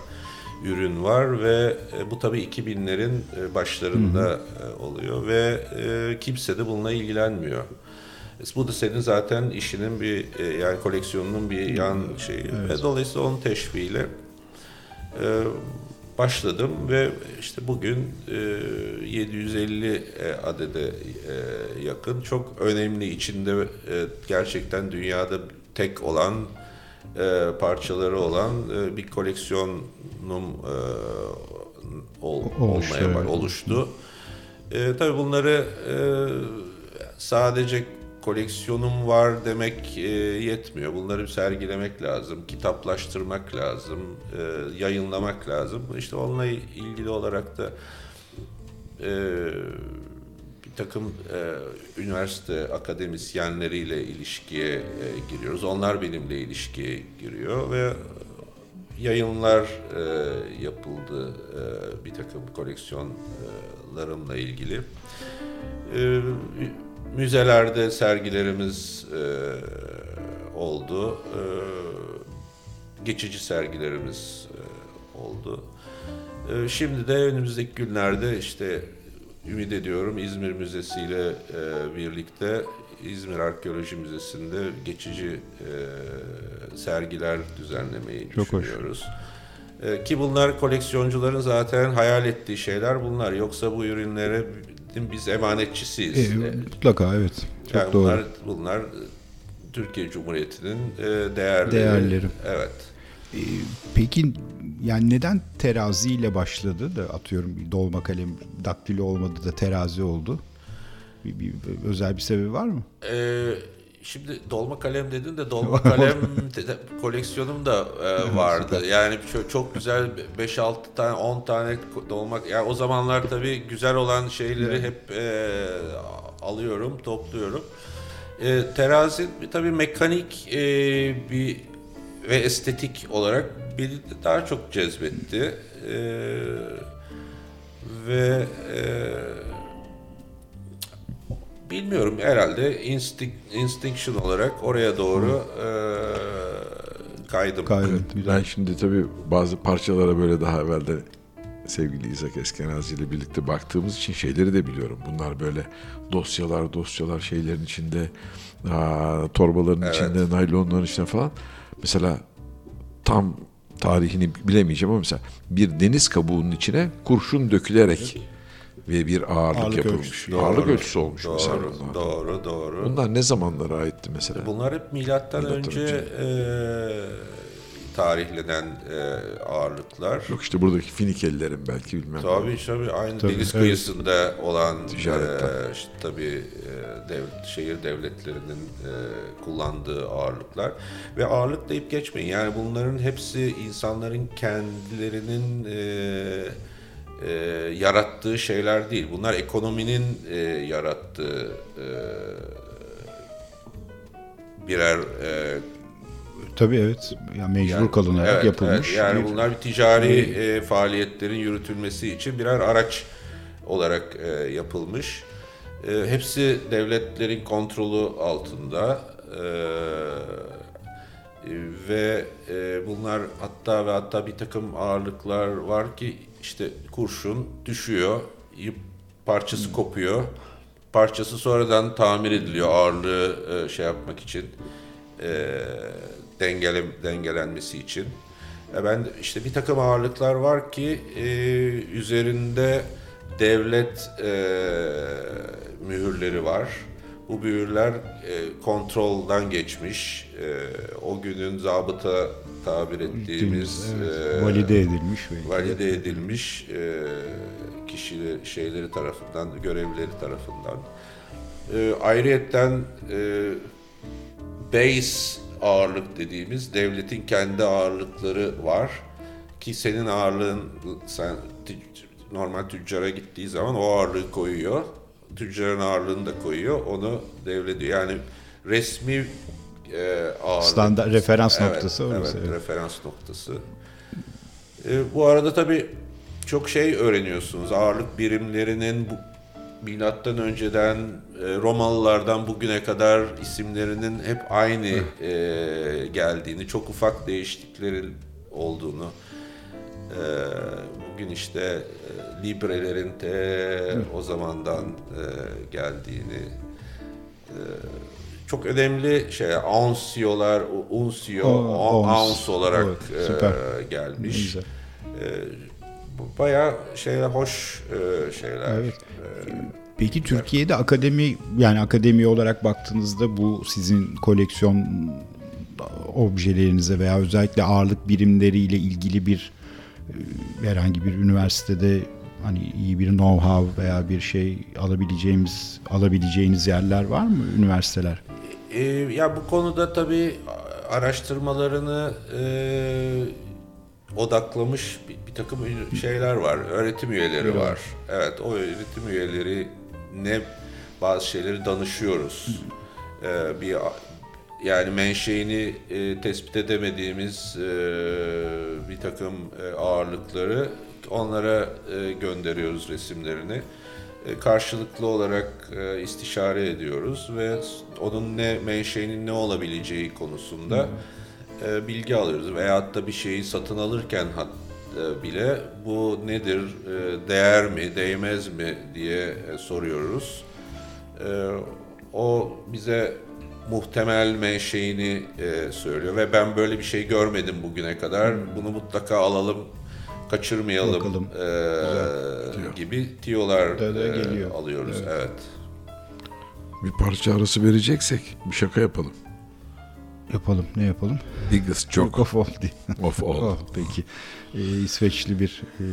ürün var ve bu tabii 2000'lerin e, başlarında oluyor ve kimse de bununla ilgilenmiyor. Bu da senin zaten işinin bir yani koleksiyonunun bir yan şeyi. Ve dolayısıyla onun teşviğiyle başladım ve işte bugün e, 750 e, adede e, yakın çok önemli içinde e, gerçekten dünyada tek olan e, parçaları olan e, bir koleksiyonum e, ol, Oluştu, olmaya oluştu. E, tabii bunları e, sadece koleksiyonum var demek e, yetmiyor. Bunları sergilemek lazım, kitaplaştırmak lazım, e, yayınlamak lazım. İşte onunla ilgili olarak da e, bir takım e, üniversite akademisyenleriyle ilişkiye e, giriyoruz. Onlar benimle ilişkiye giriyor ve yayınlar e, yapıldı e, bir takım koleksiyonlarımla ilgili. E, müzelerde sergilerimiz e, oldu. E, geçici sergilerimiz e, oldu. E, şimdi de önümüzdeki günlerde işte ümit ediyorum İzmir Müzesi ile e, birlikte İzmir Arkeoloji Müzesi'nde geçici e, sergiler düzenlemeyi Çok hoş. düşünüyoruz. E, ki bunlar koleksiyoncuların zaten hayal ettiği şeyler bunlar. Yoksa bu ürünlere biz emanetçisiyiz. E, E, mutlaka evet. Çok yani doğru. bunlar, bunlar Türkiye Cumhuriyeti'nin e, değerleri. Değerleri. Evet. Ee, Peki yani neden teraziyle başladı da atıyorum dolma kalem daktilo olmadı da terazi oldu? Bir, bir- bir özel bir sebebi var mı? Ee, şimdi dolma kalem dedin de dolma kalem de- koleksiyonum da e, vardı. Yani çok, çok güzel 5-6 tane 10 tane dolma yani o zamanlar tabii güzel olan şeyleri hep e, alıyorum, topluyorum. E, terazi tabii mekanik e, bir ve estetik olarak beni daha çok cezbetti. E, ve e, Bilmiyorum herhalde instinct, instinction olarak oraya doğru eee, kaydım. Kaydı. Güzel. Ben şimdi tabii bazı parçalara böyle daha evvelde sevgili İzak Eskenazi ile birlikte baktığımız için şeyleri de biliyorum. Bunlar böyle dosyalar dosyalar şeylerin içinde aa, torbaların Evet. içinde naylonların içinde falan. Mesela tam tarihini bilemeyeceğim ama mesela bir deniz kabuğunun içine kurşun dökülerek ve bir ağırlık, Ağırlık yapılmış. ölçüsü. Ağırlık ölçüsü olmuş mesela Doğru, bunlar. doğru, doğru. Bunlar ne zamanlara aitti mesela? Bunlar hep milattan Milattan önce, önce. eee, tarihlenen eee, ağırlıklar. Yok işte buradaki Finikelilerin belki bilmem. Tabii tabii aynı Tabii, deniz evet. kıyısında olan Ticaretten. eee, işte tabii eee, dev- şehir devletlerinin eee, kullandığı ağırlıklar ve ağırlık deyip geçmeyin yani bunların hepsi insanların kendilerinin eee, eee, yarattığı şeyler değil. Bunlar ekonominin eee, yarattığı eee, birer eee Tabii evet. Yani mecbur yani- kalınarak evet, yapılmış. evet. Yani bir- bunlar bir ticari e, faaliyetlerin yürütülmesi için birer araç olarak e, yapılmış. E, hepsi devletlerin kontrolü altında. E, ve e, bunlar hatta ve hatta bir takım ağırlıklar var ki işte kurşun düşüyor, parçası kopuyor. Parçası sonradan tamir ediliyor ağırlığı e, şey yapmak için. E, dengele, dengelenmesi için. E, ben işte bir takım ağırlıklar var ki üzerinde devlet mühürleri var. Bu mühürler e, kontrolden geçmiş. E, o günün zabıta tabir ettiğimiz evet, e, valide edilmiş ve valide edilmiş e, kişiler şeyleri tarafından, görevlileri tarafından. E, ayrıyetten e, base ağırlık dediğimiz devletin kendi ağırlıkları var ki senin ağırlığın sen normal tüccara gittiği zaman o ağırlığı koyuyor. Tüccarın ağırlığını da koyuyor. Onu devrediyor. Yani resmi e, ağırlık. Standart referans Evet, noktası orası, Evet, evet. referans noktası. E, bu arada tabii çok şey öğreniyorsunuz. Ağırlık birimlerinin bu milattan önceden e, Romalılardan bugüne kadar isimlerinin hep aynı e, geldiğini, çok ufak değişikliklerin olduğunu, e, bugün işte e, librelerin de o zamandan e, geldiğini, e, çok önemli şey, ansiyolar, unsio, O- ons. ounce olarak Evet, e, gelmiş. güzel. E, bayağı şeyler, hoş e, şeyler. Evet. Peki Türkiye'de akademi yani akademi olarak baktığınızda bu sizin koleksiyon objelerinize veya özellikle ağırlık birimleriyle ilgili bir e, herhangi bir üniversitede hani iyi bir know-how veya bir şey alabileceğimiz alabileceğiniz yerler var mı üniversiteler? Ee, ya bu konuda tabii araştırmalarını e, odaklamış bir, bir takım şeyler var. Öğretim üyeleri var. Evet, o öğretim üyeleri ne bazı şeyleri danışıyoruz. Ee, bir yani menşeini e, tespit edemediğimiz e, bir takım e, ağırlıkları onlara e, gönderiyoruz resimlerini. E, karşılıklı olarak e, istişare ediyoruz ve onun ne menşeinin ne olabileceği konusunda e, bilgi alıyoruz. Veyahut da bir şeyi satın alırken hat, e, bile bu nedir, e, değer mi, değmez mi diye e, soruyoruz. E, o bize muhtemel menşeini e, söylüyor ve ben böyle bir şey görmedim bugüne kadar. Bunu mutlaka alalım, kaçırmayalım Bakalım. E, Güzel, gibi tiyolar e, alıyoruz. Evet. evet. Bir parça arası vereceksek bir şaka yapalım. Yapalım. Ne yapalım? Biggest joke of all. of all. Oh, peki. Ee, İsveçli bir e,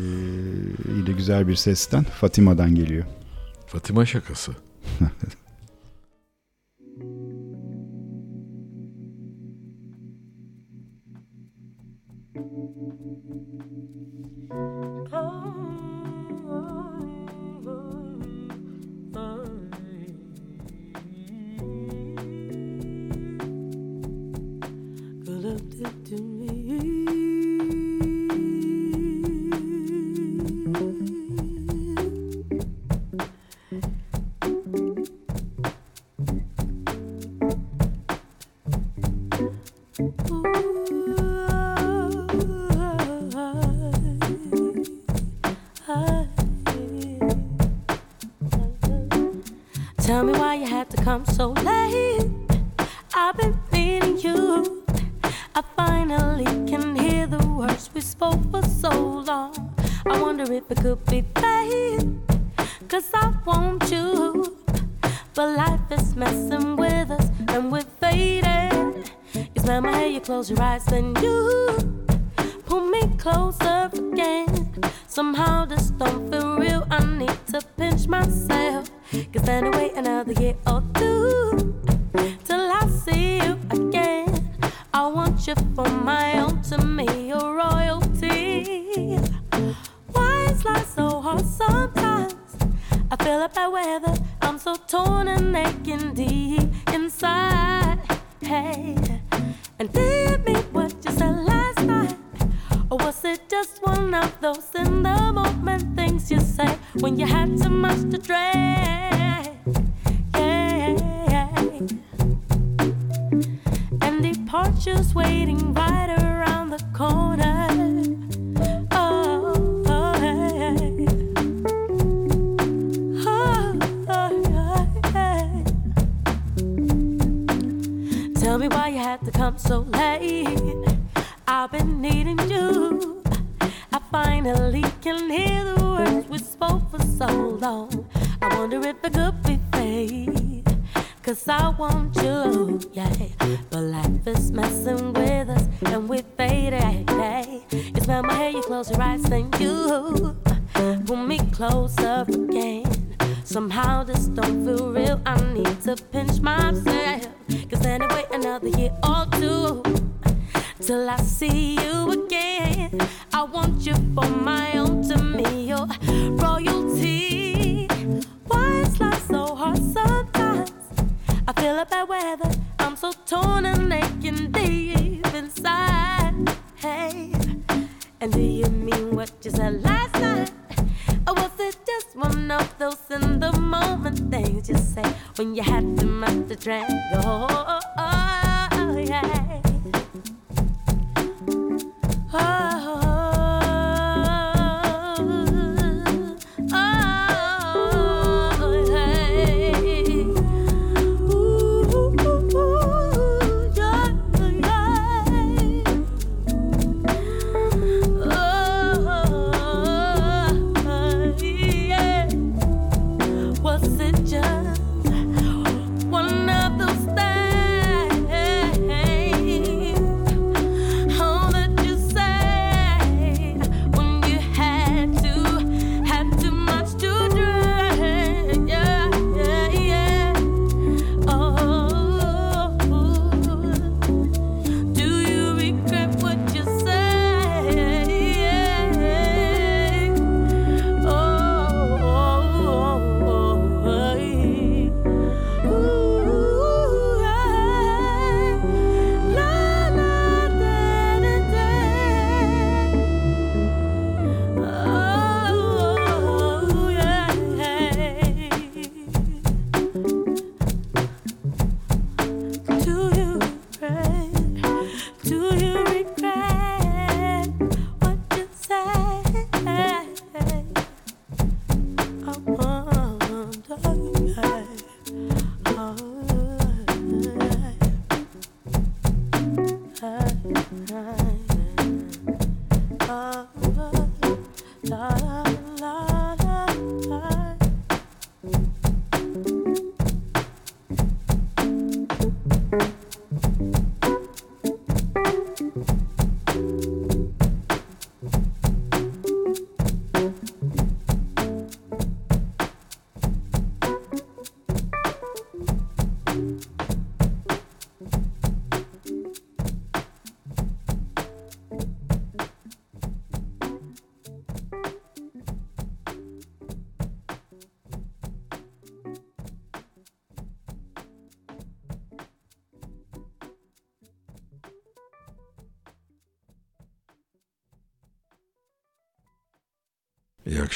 yine güzel bir sesten Fatima'dan geliyor. Fatima şakası.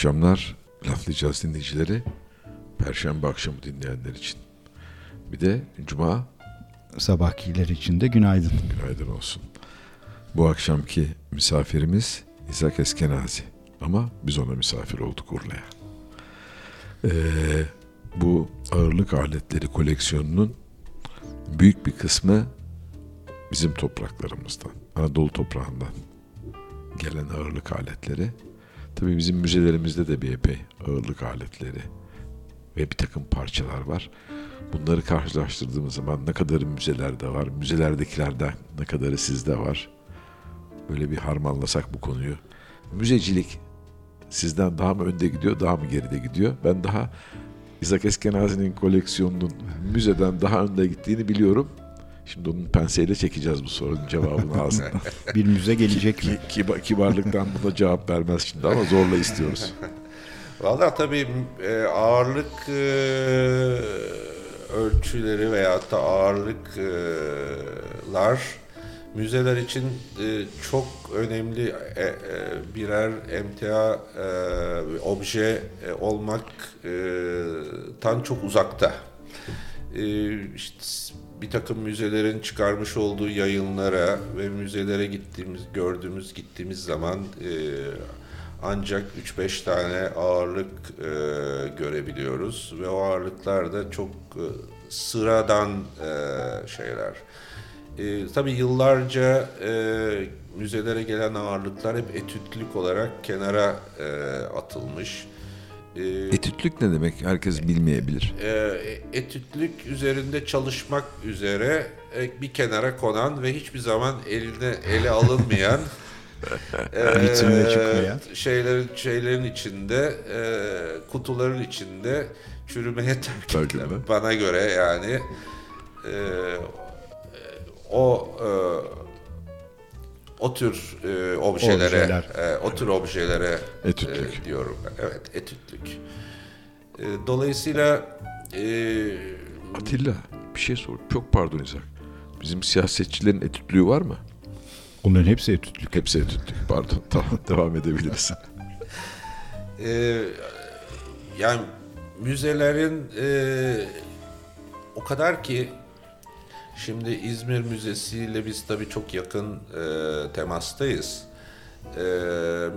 akşamlar laflayacağız dinleyicileri. Perşembe akşamı dinleyenler için. Bir de Cuma Sabahkiler için de günaydın. günaydın olsun. Bu akşamki misafirimiz İshak Eskenazi. Ama biz ona misafir olduk Urla'ya. Ee, bu ağırlık aletleri koleksiyonunun büyük bir kısmı bizim topraklarımızdan, Anadolu toprağından gelen ağırlık aletleri. Tabii bizim müzelerimizde de bir epey ağırlık aletleri ve bir takım parçalar var. Bunları karşılaştırdığımız zaman ne kadarı müzelerde var, müzelerdekilerden ne kadarı sizde var. Böyle bir harmanlasak bu konuyu. Müzecilik sizden daha mı önde gidiyor, daha mı geride gidiyor? Ben daha İshak Eskenazi'nin koleksiyonunun müzeden daha önde gittiğini biliyorum. Şimdi onun penseyle çekeceğiz bu sorunun cevabını ağzına. Bir müze gelecek mi? Ki, kiba- kibarlıktan buna cevap vermez şimdi ama zorla istiyoruz. Valla tabii e, ağırlık e, ölçüleri veyahut da ağırlıklar müzeler için e, çok önemli e, e, birer emtia e, obje e, olmaktan çok uzakta. E, işte bir takım müzelerin çıkarmış olduğu yayınlara ve müzelere gittiğimiz, gördüğümüz, gittiğimiz zaman e, ancak 3-5 tane ağırlık e, görebiliyoruz ve o ağırlıklar da çok e, sıradan e, şeyler. E, tabii yıllarca e, müzelere gelen ağırlıklar hep etütlük olarak kenara e, atılmış. E, Etütlük ne demek? Herkes bilmeyebilir. e, etütlük üzerinde çalışmak üzere e, bir kenara konan ve hiçbir zaman eline ele alınmayan e, şeylerin şeylerin içinde e, kutuların içinde çürümeye terk edilen edilen. bana göre yani e, o e, o tür e, objelere Objeler. e, o tür objelere Etütlük. e, diyorum. Evet, etütlük. E, dolayısıyla e, Atilla bir şey sor. Çok pardon İshak. Bizim siyasetçilerin etütlüğü var mı? Onların hepsi etütlük. Hepsi etütlük. Pardon. Tamam devam edebiliriz. e, yani müzelerin e, o kadar ki şimdi İzmir Müzesi ile biz tabii çok yakın e, temastayız. E,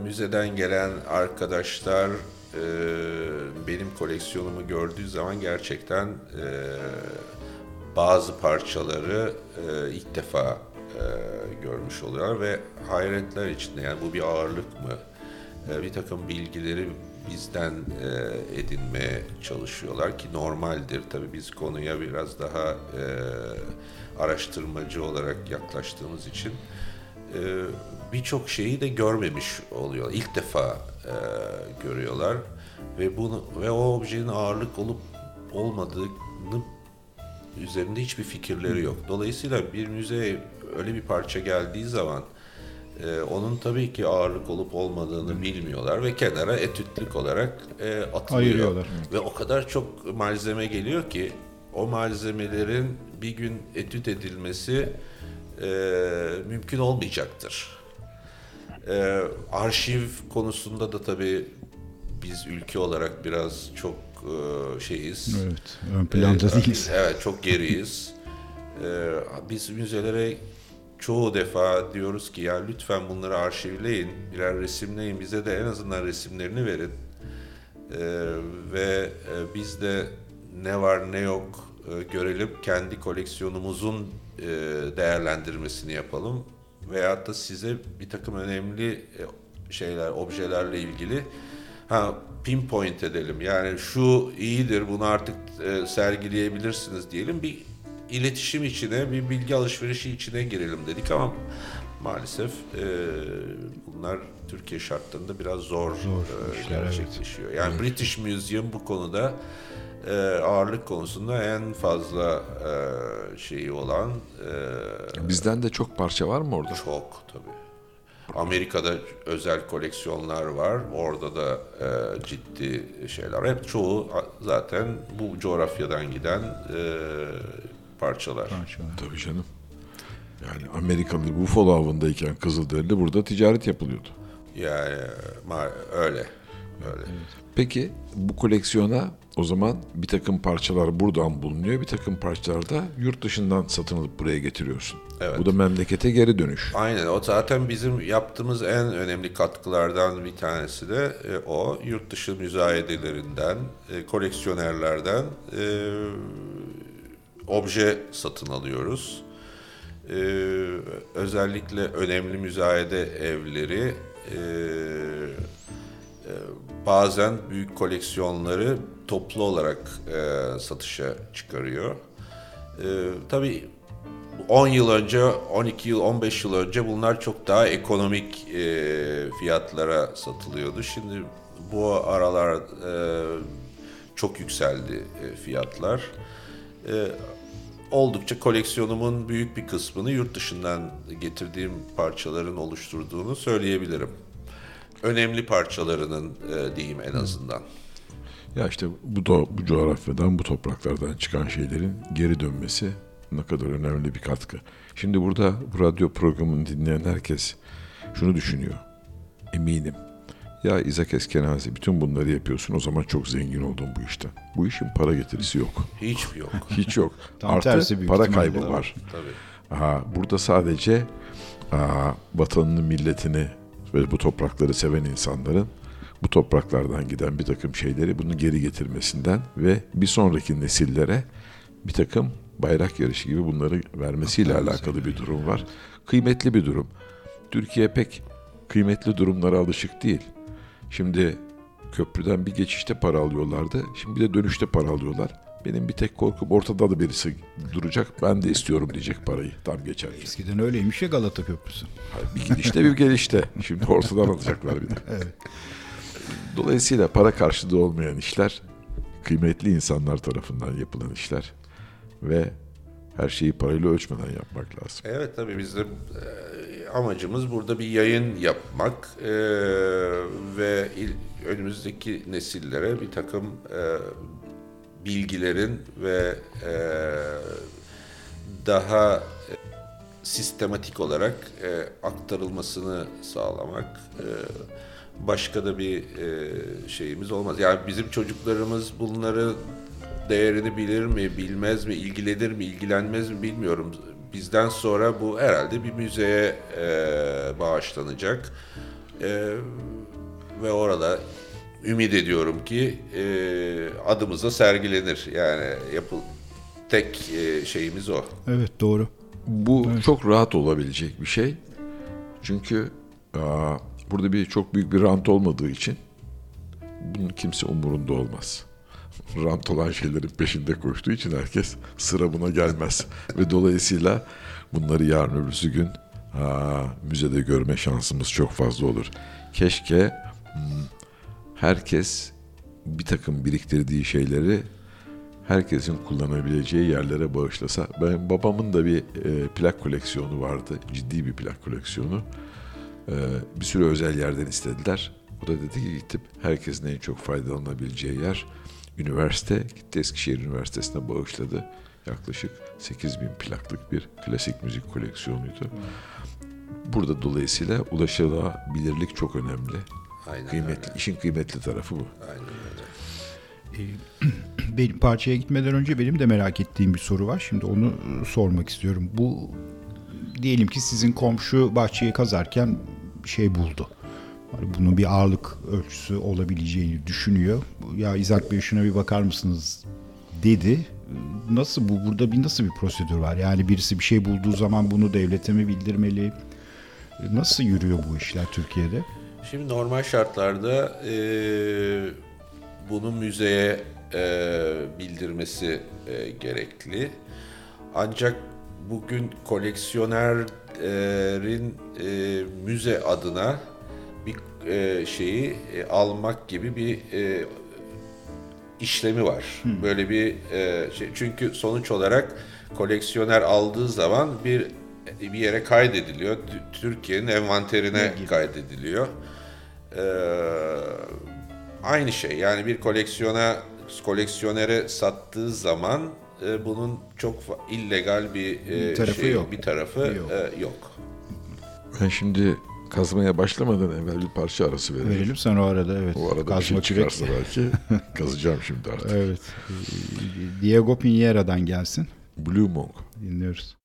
müzeden gelen arkadaşlar e, benim koleksiyonumu gördüğü zaman gerçekten e, bazı parçaları e, ilk defa e, görmüş oluyorlar ve hayretler içinde yani bu bir ağırlık mı? E, bir takım bilgileri bizden e, edinmeye çalışıyorlar ki normaldir. Tabii biz konuya biraz daha e, araştırmacı olarak yaklaştığımız için e, birçok şeyi de görmemiş oluyor. İlk defa e, görüyorlar ve bunu ve o objenin ağırlık olup olmadığını üzerinde hiçbir fikirleri yok. Dolayısıyla bir müzeye öyle bir parça geldiği zaman e, onun tabii ki ağırlık olup olmadığını bilmiyorlar ve kenara etütlük olarak e, atılıyor. Ayırıyorlar. Ve o kadar çok malzeme geliyor ki o malzemelerin bir gün etüt edilmesi e, mümkün olmayacaktır. E, arşiv konusunda da tabii biz ülke olarak biraz çok e, şeyiz. Evet. Ön planda Ee, değiliz. Evet çok geriyiz. Ee, biz müzelere çoğu defa diyoruz ki ya lütfen bunları arşivleyin, birer resimleyin, bize de en azından resimlerini verin. Ee, ve e, biz de ne var ne yok e, görelim, kendi koleksiyonumuzun e, değerlendirmesini yapalım. Veyahut da size bir takım önemli e, şeyler, objelerle ilgili ha pinpoint edelim. Yani şu iyidir, bunu artık e, sergileyebilirsiniz diyelim. Bir iletişim içine, bir bilgi alışverişi içine girelim dedik ama maalesef e, bunlar Türkiye şartlarında biraz zor, e, işler, evet. gerçekleşiyor. Yani British Museum bu konuda e, ağırlık konusunda en fazla e, şeyi olan e, Bizden de çok parça var mı orada? çok tabii. Amerika'da özel koleksiyonlar var. Orada da e, ciddi şeyler. Hep çoğu zaten bu coğrafyadan giden e, parçalar. Parçalar. Tabii canım. Yani Amerikalı Buffalo avındayken Kızılderili burada ticaret yapılıyordu. Yani ma- öyle. Öyle. Peki bu koleksiyona o zaman bir takım parçalar buradan bulunuyor. Bir takım parçalar da yurt dışından satın alıp buraya getiriyorsun. Evet. Bu da memlekete geri dönüş. Aynen o zaten bizim yaptığımız en önemli katkılardan bir tanesi de e, o. Yurt dışı müzayedelerinden, e, koleksiyonerlerden e, obje satın alıyoruz. E, özellikle önemli müzayede evleri e, e, bazen büyük koleksiyonları toplu olarak e, satışa çıkarıyor. E, tabii 10 yıl önce, 12 yıl, 15 yıl önce bunlar çok daha ekonomik e, fiyatlara satılıyordu. Şimdi bu aralar e, çok yükseldi e, fiyatlar. E, oldukça koleksiyonumun büyük bir kısmını yurt dışından getirdiğim parçaların oluşturduğunu söyleyebilirim. Önemli parçalarının e, diyeyim en azından. Ya işte bu da bu coğrafyadan, bu topraklardan çıkan şeylerin geri dönmesi ne kadar önemli bir katkı. Şimdi burada bu radyo programını dinleyen herkes şunu düşünüyor. Eminim. Ya İzak Eskenazi bütün bunları yapıyorsun o zaman çok zengin oldun bu işten. Bu işin para getirisi yok. Hiç yok. Hiç yok. Tam Artı tersi büyük para kaybı de var. Tabii. Aha, burada sadece aa, vatanını, milletini ve bu toprakları seven insanların bu topraklardan giden bir takım şeyleri bunu geri getirmesinden ve bir sonraki nesillere bir takım bayrak yarışı gibi bunları vermesiyle alakalı bir durum var. Kıymetli bir durum. Türkiye pek kıymetli durumlara alışık değil. Şimdi köprüden bir geçişte para alıyorlardı. Şimdi bir de dönüşte para alıyorlar. Benim bir tek korkum ortada da birisi duracak. Ben de istiyorum diyecek parayı tam geçerken. Eskiden öyleymiş ya Galata Köprüsü. Hayır, Bir gidişte bir gelişte. Şimdi ortadan alacaklar bir de. Evet. Dolayısıyla para karşılığı olmayan işler kıymetli insanlar tarafından yapılan işler ve her şeyi parayla ölçmeden yapmak lazım. Evet tabii biz de e, amacımız burada bir yayın yapmak e, ve il- önümüzdeki nesillere bir takım e, bilgilerin ve e, daha e, sistematik olarak e, aktarılmasını sağlamak. E, başka da bir e, şeyimiz olmaz. Yani bizim çocuklarımız bunları değerini bilir mi, bilmez mi, ilgilenir mi, ilgilenmez mi bilmiyorum. Bizden sonra bu herhalde bir müzeye e, bağışlanacak. E, ve orada ümit ediyorum ki e, adımıza sergilenir. Yani yapıl tek e, şeyimiz o. Evet doğru. Bu çok rahat olabilecek bir şey. Çünkü aa, burada bir çok büyük bir rant olmadığı için bunun kimse umurunda olmaz. Rant olan şeylerin peşinde koştuğu için herkes sıra buna gelmez. Ve dolayısıyla bunları yarın öbürsü gün aa, müzede görme şansımız çok fazla olur. Keşke hmm, herkes bir takım biriktirdiği şeyleri herkesin kullanabileceği yerlere bağışlasa. Ben babamın da bir e, plak koleksiyonu vardı. Ciddi bir plak koleksiyonu. E, bir sürü özel yerden istediler. O da dedi ki gidip herkesin en çok faydalanabileceği yer üniversite. Gitti Eskişehir Üniversitesi'ne bağışladı. Yaklaşık 8 bin plaklık bir klasik müzik koleksiyonuydu. Burada dolayısıyla ulaşılabilirlik çok önemli. Aynen Kıymetli, işin kıymetli tarafı bu. Aynen öyle. Benim parçaya gitmeden önce benim de merak ettiğim bir soru var. Şimdi onu sormak istiyorum. Bu diyelim ki sizin komşu bahçeyi kazarken şey buldu. Yani bunun bir ağırlık ölçüsü olabileceğini düşünüyor. Ya İzak Bey şuna bir bakar mısınız dedi. Nasıl bu burada bir nasıl bir prosedür var? Yani birisi bir şey bulduğu zaman bunu devlete mi bildirmeli? Nasıl yürüyor bu işler Türkiye'de? Şimdi normal şartlarda e, bunu müzeye e, bildirmesi e, gerekli. Ancak bugün koleksiyonerin e, müze adına bir e, şeyi e, almak gibi bir e, işlemi var. Böyle bir e, şey. Çünkü sonuç olarak koleksiyoner aldığı zaman bir bir yere kaydediliyor. Tü- Türkiye'nin envanterine kaydediliyor. Ee, aynı şey. Yani bir koleksiyona koleksiyonere sattığı zaman e, bunun çok illegal bir, e, Bir tarafı şey, yok. bir tarafı Yok. e, yok. Ben şimdi kazmaya başlamadan evvel bir parça arası verelim. Verelim sen o arada evet. O arada bir Kazma şey kürek. çıkarsa belki kazacağım şimdi artık. Evet. Diego Pinheira'dan gelsin. Blue Monk. Dinliyoruz.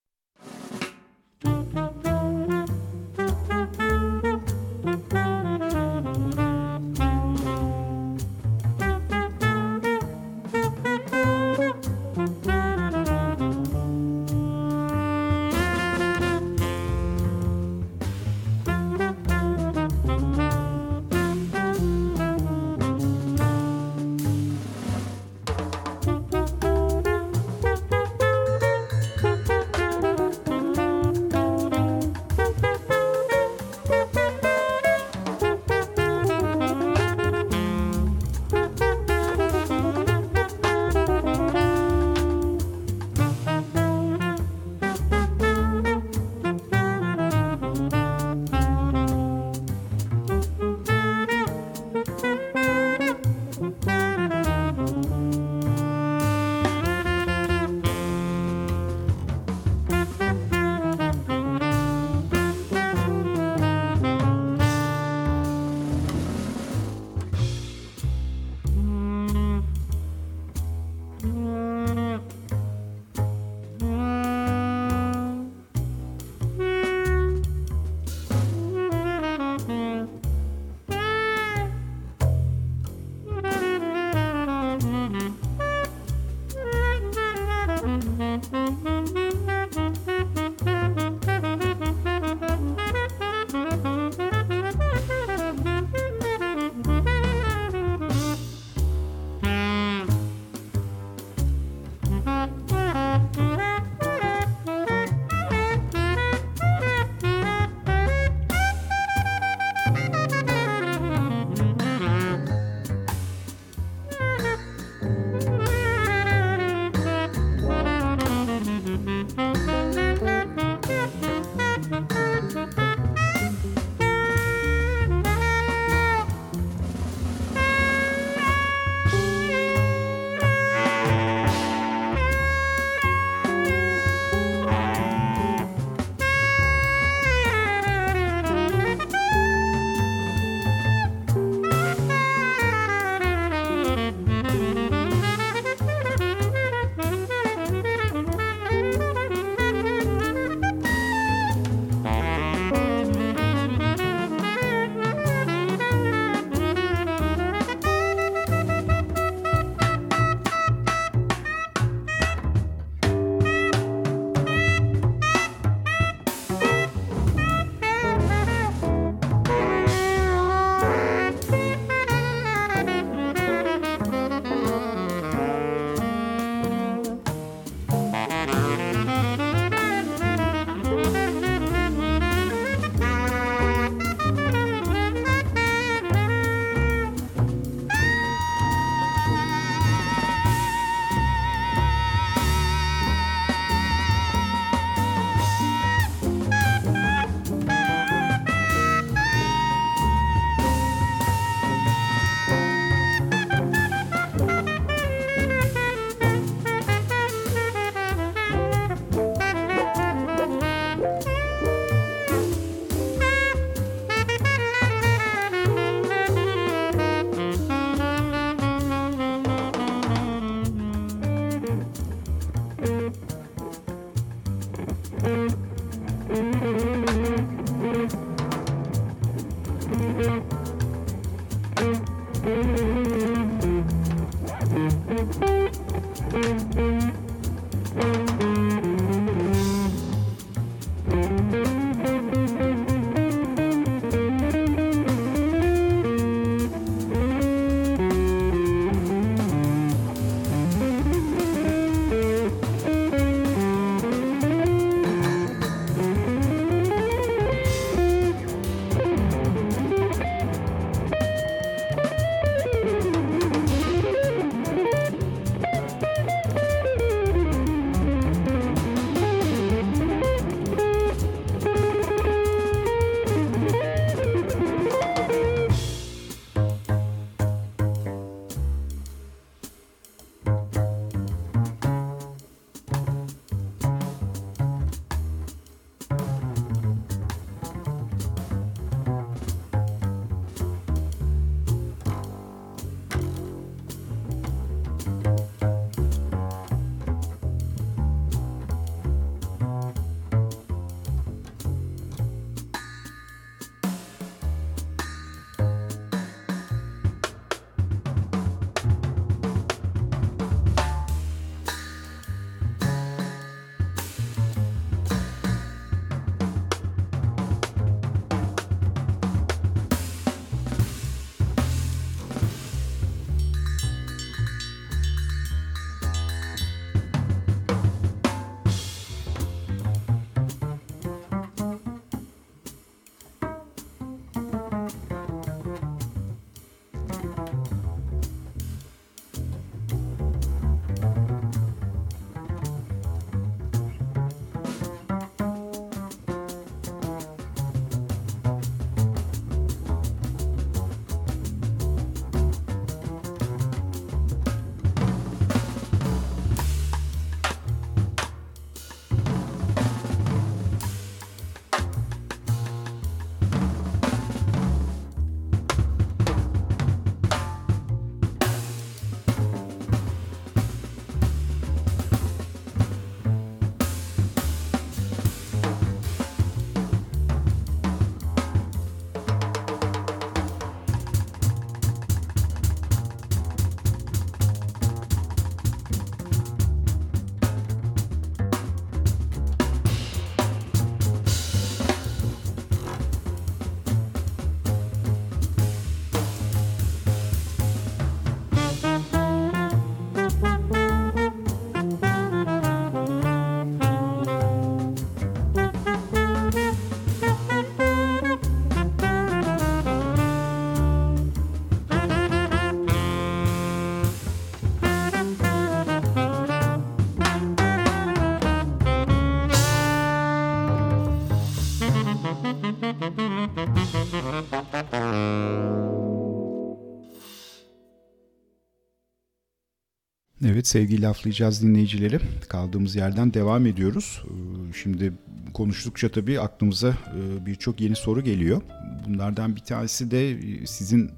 Evet sevgili laflayacağız dinleyicileri kaldığımız yerden devam ediyoruz. Ee, Şimdi konuştukça tabii aklımıza e, birçok yeni soru geliyor. Bunlardan bir tanesi de e, sizin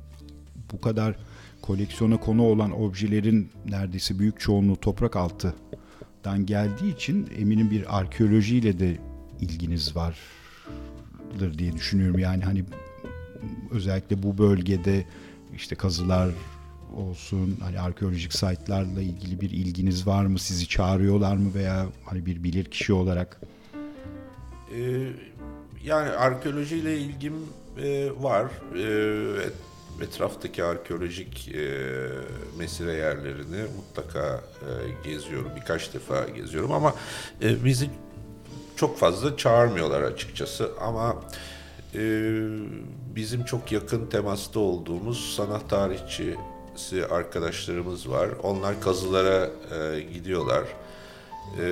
bu kadar koleksiyona konu olan objelerin neredeyse büyük çoğunluğu toprak altıdan geldiği için eminim bir arkeolojiyle de ilginiz vardır diye düşünüyorum. Yani hani özellikle bu bölgede işte kazılar olsun hani arkeolojik site'larla ilgili bir ilginiz var mı? Sizi çağırıyorlar mı veya hani bir bilir kişi olarak? Ee, yani arkeolojiyle ilgim e, var. Et- etraftaki arkeolojik e, mesire yerlerini mutlaka e, geziyorum. Birkaç defa geziyorum ama e, bizi çok fazla çağırmıyorlar açıkçası ama e, bizim çok yakın temasta olduğumuz sanat tarihçisi arkadaşlarımız var. Onlar kazılara e, gidiyorlar. E,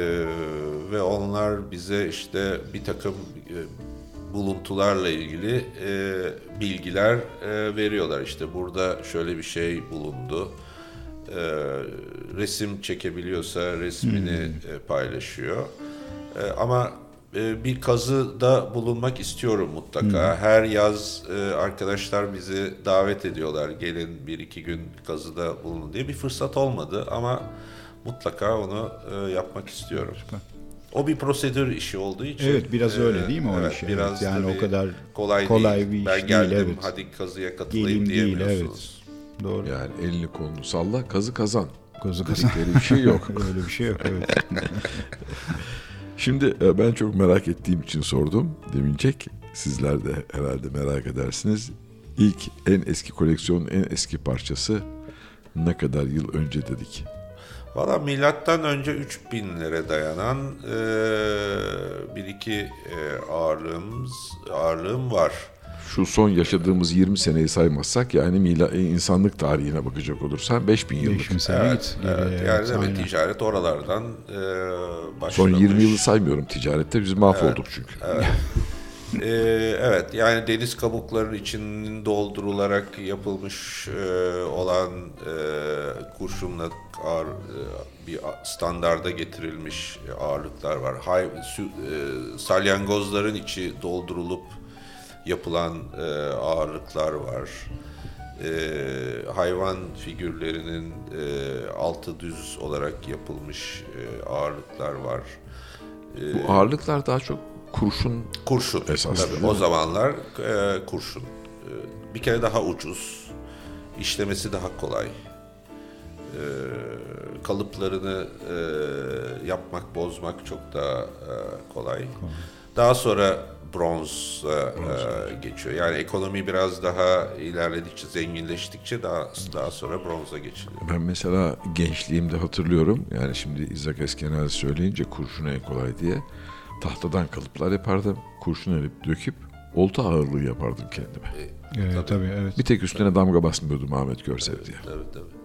ve onlar bize işte bir takım e, buluntularla ilgili e, bilgiler e, veriyorlar. İşte burada şöyle bir şey bulundu. E, resim çekebiliyorsa resmini e, paylaşıyor. E, ama bir kazıda bulunmak istiyorum mutlaka. Her yaz e, arkadaşlar bizi davet ediyorlar. Gelin bir iki gün kazıda bulunun diye. Bir fırsat olmadı ama mutlaka onu e, yapmak istiyorum. O bir prosedür işi olduğu için. Evet, biraz e, öyle değil mi o evet, iş? Biraz Evet, yani o kadar kolay, kolay değil. bir iş ben değil, geldim evet. hadi kazıya katılayım Gelin değil diyemiyorsunuz. evet. Doğru. Yani elini kolunu salla, kazı kazan. Kazı kazan. Dedikleri bir şey yok. Öyle bir şey yok evet. Şimdi e, ben çok merak ettiğim için sordum demincek. Sizler de herhalde merak edersiniz. İlk en eski koleksiyonun en eski parçası ne kadar yıl önce dedik. Valla milattan önce 3000'lere dayanan e, bir iki e, ağırlığımız ağırlığım var. Şu son yaşadığımız 20 seneyi saymazsak yani mila, e, insanlık tarihine bakacak olursan 5000 yıllık. Değişim sene Evet, evet. yani evet, evet, aynen. ticaret oralardan e, Son başlamış. 20 yılı saymıyorum ticarette biz mahvolduk çünkü. Ee, evet yani deniz kabuklarının içinin doldurularak yapılmış e, olan e, kurşunla ağır, e, bir standarda getirilmiş ağırlıklar var. Hay, sü, e, salyangozların içi doldurulup yapılan e, ağırlıklar var. E, hayvan figürlerinin e, altı düz olarak yapılmış e, ağırlıklar var. Bu ağırlıklar daha çok kurşun Kurşun. Esas, Tabii, o zamanlar e, kurşun. E, bir kere daha ucuz. işlemesi daha kolay. E, kalıplarını e, yapmak, bozmak çok daha e, kolay. Daha sonra bronza e, geçiyor. Yani ekonomi biraz daha ilerledikçe, zenginleştikçe daha daha sonra bronza geçiliyor. Ben mesela gençliğimde hatırlıyorum. Yani şimdi İzak Eskenazi söyleyince kurşun en kolay diye. Tahtadan kalıplar yapardım. Kurşun alıp döküp olta ağırlığı yapardım kendime. Evet, tabii evet. Bir tek üstüne damga basmıyordum Ahmet Görsev diye. Tabii tabii.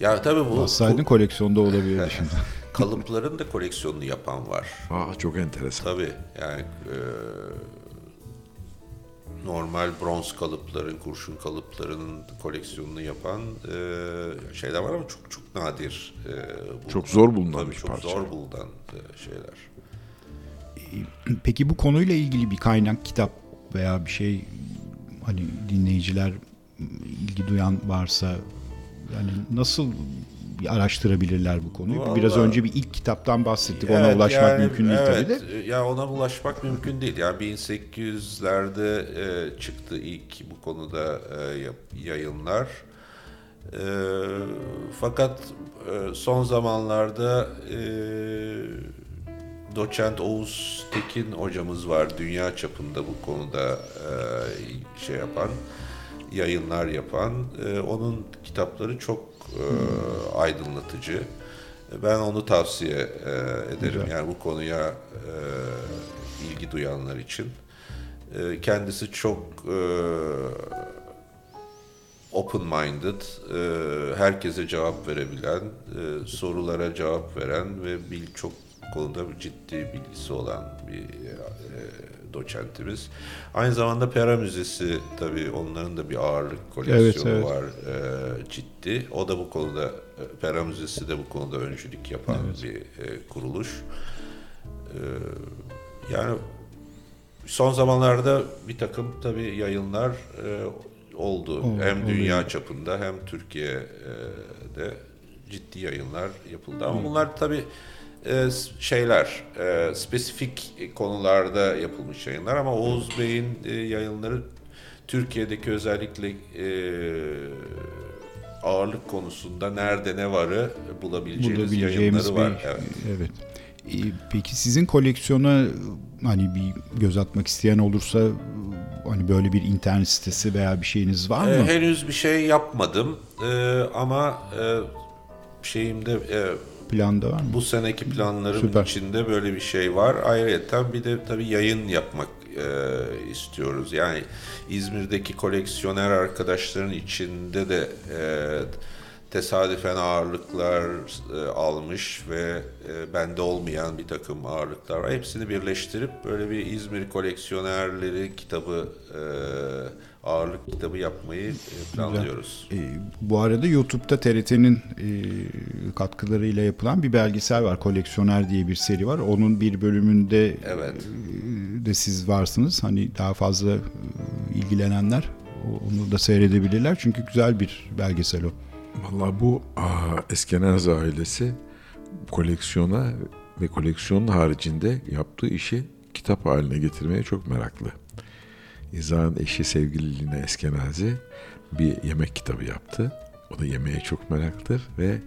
Ya tabii bu Bassaydın koleksiyonda olabilirdi şimdi. Kalıpların da koleksiyonunu yapan var. Aa çok enteresan. Tabii yani e, normal bronz kalıpların, kurşun kalıplarının koleksiyonunu yapan e, şeyler var ama çok çok nadir. E, bulunan. Çok zor bulunan Tabii bir çok parça. zor bulunan e, şeyler. Peki bu konuyla ilgili bir kaynak, kitap veya bir şey hani dinleyiciler ilgi duyan varsa yani nasıl bir araştırabilirler bu konuyu? Vallahi- Biraz önce bir ilk kitaptan bahsettik. Ona Evet, ulaşmak yani, mümkün değil evet, tabii de. Ya ona ulaşmak mümkün değil. Yani 1800'lerde e, çıktı ilk bu konuda e, yayınlar. E, fakat e, son zamanlarda e, doçent Oğuz Tekin hocamız var. Dünya çapında bu konuda e, şey yapan, yayınlar yapan. E, onun kitapları çok e, aydınlatıcı. Ben onu tavsiye e, ederim. Yani bu konuya e, ilgi duyanlar için. E, kendisi çok e, open-minded, e, herkese cevap verebilen, e, sorulara cevap veren ve bil, çok konuda ciddi bilgisi olan bir doçentimiz. Aynı zamanda Pera Müzesi tabii onların da bir ağırlık koleksiyonu Evet, evet. var e, ciddi. O da bu konuda e, Pera Müzesi de bu konuda öncülük yapan bir e, kuruluş. E, yani son zamanlarda bir takım tabii yayınlar e, oldu. Ol- hem oluyor. dünya çapında hem Türkiye'de ciddi yayınlar yapıldı. Ama bunlar tabii şeyler, e, spesifik konularda yapılmış yayınlar ama Oğuz Bey'in e, yayınları Türkiye'deki özellikle e, ağırlık konusunda nerede ne varı bulabileceğimiz bulabileceğimiz yayınları bir var. Evet. evet. E, Peki sizin koleksiyona hani bir göz atmak isteyen olursa hani böyle bir internet sitesi veya bir şeyiniz var mı? E, henüz bir şey yapmadım E, ama e, şeyimde e, Planda var mı? bu seneki planlarım Süper. içinde böyle bir şey var. Ayrıca bir de tabii yayın yapmak e, istiyoruz. Yani İzmir'deki koleksiyoner arkadaşların içinde de e, tesadüfen ağırlıklar e, almış ve e, bende olmayan bir takım ağırlıklar var. Hepsini birleştirip böyle bir İzmir koleksiyonerleri kitabı e, ağırlık kitabı yapmayı e, planlıyoruz. E, bu arada YouTube'da TRT'nin e, katkılarıyla yapılan bir belgesel var. Koleksiyoner diye bir seri var. Onun bir bölümünde Evet. e, de siz varsınız. Hani daha fazla ilgilenenler onu da seyredebilirler. Çünkü güzel bir belgesel o. Vallahi bu aa, Eskenazi ailesi koleksiyona ve koleksiyonun haricinde yaptığı işi kitap haline getirmeye çok meraklı. İzah'ın eşi sevgili Lina Eskenazi bir yemek kitabı yaptı. O da yemeğe çok meraklıdır ve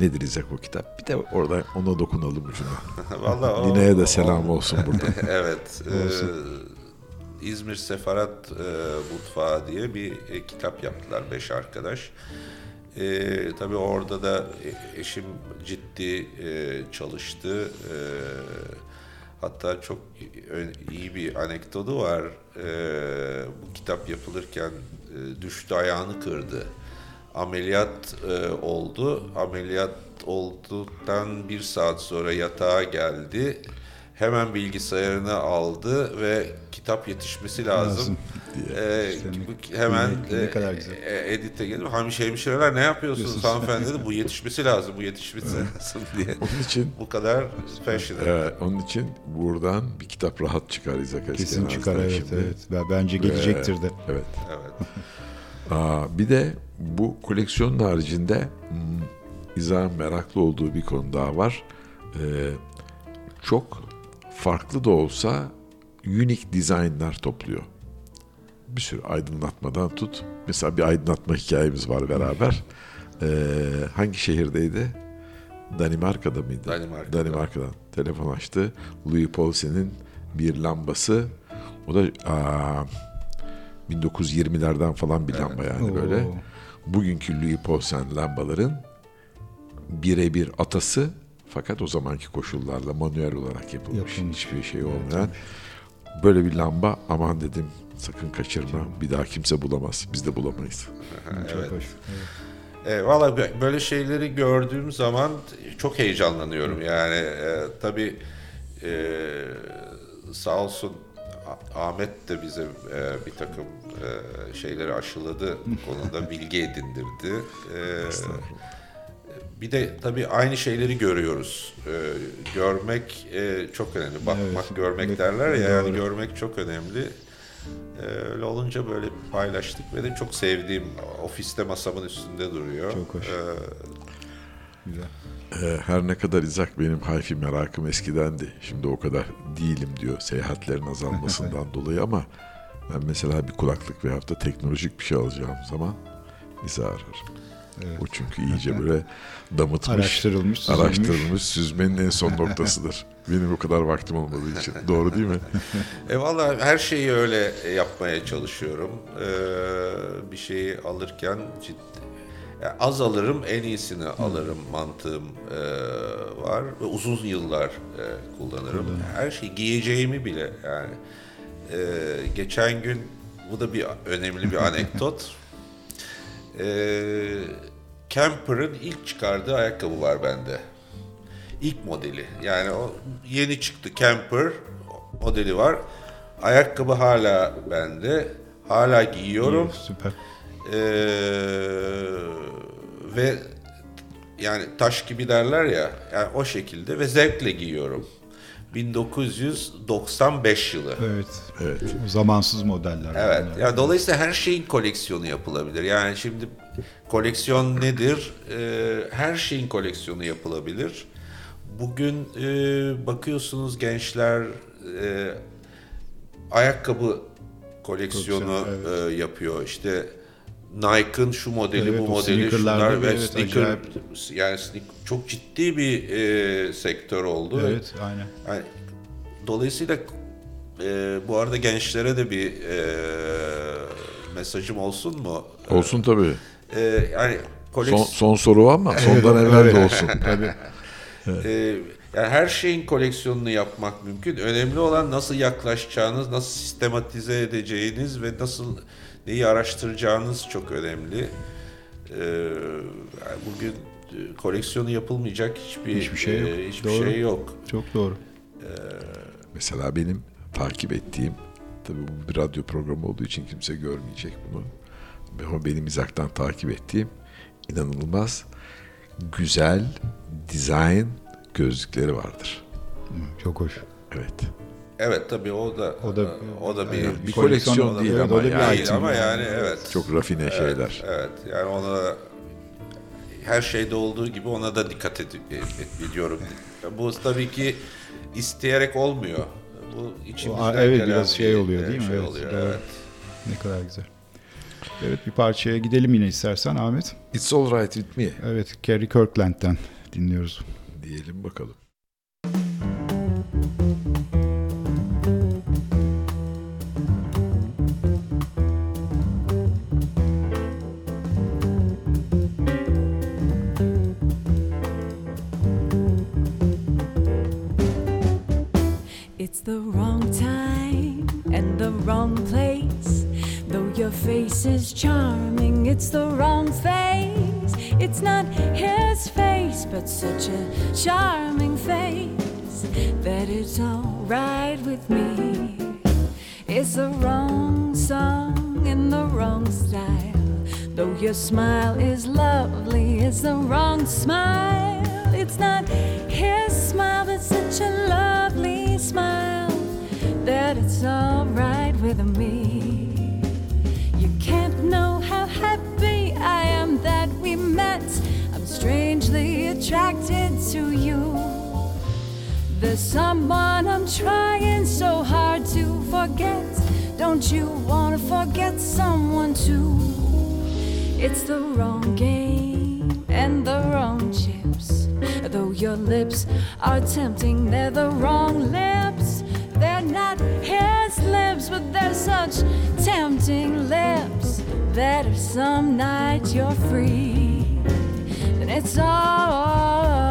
nedir İzak o kitap? Bir de orada ona dokunalım ucuna. Vallahi Lina'ya da selam olsun burada. evet. e, İzmir Sefarat e, Mutfağı diye bir e, kitap yaptılar beş arkadaş. E, tabii orada da e- eşim ciddi e, çalıştı. E, hatta çok ö- iyi bir anekdotu var. E, bu kitap yapılırken e, düştü ayağını kırdı. Ameliyat e, oldu. Ameliyat olduktan bir saat sonra yatağa geldi. Hemen bilgisayarını aldı ve kitap yetişmesi lazım. Lazım Ee, İşte hemen ne- ne e, kadar güzel. e, edite geldim. Hamiş hemşireler ne yapıyorsunuz hanımefendi dedi. Bu yetişmesi lazım, bu yetişmesi lazım diye. Onun için Bu kadar passionate. Evet, onun için buradan bir kitap rahat çıkar İzak Kesin çıkar evet şimdi. evet. Ve Bence gelecektir de. Evet. Evet. Aa, bir de bu koleksiyonun haricinde hmm, meraklı olduğu bir konu daha var. Ee, çok farklı da olsa unique designlar topluyor. Bir sürü aydınlatmadan tut. Mesela bir aydınlatma hikayemiz var beraber. Ee, hangi şehirdeydi? Danimarka'da mıydı? Danimarka'da. Danimarka'dan. Telefon açtı. Louis Paulsen'in bir lambası. O da aa, 1920'lerden falan bir lamba yani Oo. böyle. Bugünkü Louis Paulsen lambaların birebir atası fakat o zamanki koşullarla manuel olarak yapılmış. Yapılmış. Hiçbir şey olmayan. Böyle bir lamba aman dedim sakın kaçırma. Bir daha kimse bulamaz. Biz de bulamayız. Çok evet. hoş. E, Valla bö- böyle şeyleri gördüğüm zaman çok heyecanlanıyorum. Yani e, tabii e, sağ olsun Ahmet de bize e, bir takım e, şeyleri aşıladı konuda bilgi edindirdi. E, bir de tabii aynı şeyleri görüyoruz. E, görmek e, çok önemli. Bakmak, Evet. görmek Evet, derler ya. Yani görmek çok önemli. Ee, öyle olunca böyle paylaştık ve de çok sevdiğim ofiste masamın üstünde duruyor. Çok hoş. Ee, Güzel. Ee, her ne kadar İzak benim hayfi merakım eskidendi. Şimdi o kadar değilim diyor seyahatlerin azalmasından dolayı ama ben mesela bir kulaklık veyahut da teknolojik bir şey alacağım zaman İzak ararım. Evet. O çünkü iyice böyle damıtmış, Araştırılmış, süzülmüş. araştırılmış, süzmenin en son noktasıdır. Benim o kadar vaktim olmadığı için. Doğru değil mi? e valla her şeyi öyle yapmaya çalışıyorum. Ee, bir şeyi alırken ciddi ya az alırım en iyisini alırım mantığım e, var ve uzun yıllar e, kullanırım. Her şey giyeceğimi bile yani. E, geçen gün bu da bir önemli bir anekdot. E, Camper'ın ilk çıkardığı ayakkabı var bende. ilk modeli. Yani o yeni çıktı Camper modeli var. Ayakkabı hala bende. Hala giyiyorum. Süper. Ee, ve yani taş gibi derler ya yani o şekilde ve zevkle giyiyorum. 1995 yılı. Evet. Evet. Zamansız modeller. Evet. bunlar. Yani dolayısıyla her şeyin koleksiyonu yapılabilir. Yani şimdi koleksiyon nedir? Ee, her şeyin koleksiyonu yapılabilir. Bugün e, bakıyorsunuz gençler e, ayakkabı koleksiyonu Koleksiyon, e, yapıyor. İşte Nike'ın şu modeli, Evet, bu modeli, şunlar ve evet, sneaker acayip. yani sneak- çok ciddi bir e, sektör oldu. Evet, aynen. Yani, dolayısıyla e, bu arada gençlere de bir e, mesajım olsun mu? Olsun tabii. E, yani Son, koleks- son soru ama sondan evvel de olsun. Tabii. e, yani her şeyin koleksiyonunu yapmak mümkün. Önemli olan nasıl yaklaşacağınız, nasıl sistematize edeceğiniz ve nasıl neyi araştıracağınız çok önemli. E, yani bugün e, koleksiyonu yapılmayacak hiçbir Hiçbir şey yok. e, hiçbir Doğru. şey yok. Çok doğru. Mesela benim takip ettiğim, tabii bu bir radyo programı olduğu için kimse görmeyecek bunu. Ama benim izaktan takip ettiğim inanılmaz güzel dizayn gözlükleri vardır. Çok hoş. Evet. Evet tabii o da O da- o da bir Bir koleksiyon koleksiyon değil Evet, ama yani değil ama yani evet. çok rafine şeyler. Evet yani ona her şeyde olduğu gibi ona da dikkat ed- ed- ediyorum. Bu tabii ki isteyerek olmuyor. Bu içimizden evet, biraz şey oluyor e, değil mi? Şey Evet, oluyor, evet. Ne kadar güzel. Evet bir parçaya gidelim yine istersen Ahmet. It's all right with me Evet Kerry Kirkland'den dinliyoruz. diyelim bakalım. Is charming, it's the wrong face. It's not his face, but such a charming face that it's alright with me. It's the wrong song in the wrong style. Though your smile is lovely, it's the wrong smile. It's not his smile, but such a lovely smile that it's alright with me. Attracted to you. There's someone I'm trying so hard to forget. Don't you wanna forget someone too? It's the wrong game and the wrong chips. Though your lips are tempting, they're the wrong lips. They're not his lips, but they're such tempting lips that if some night you're free, it's alright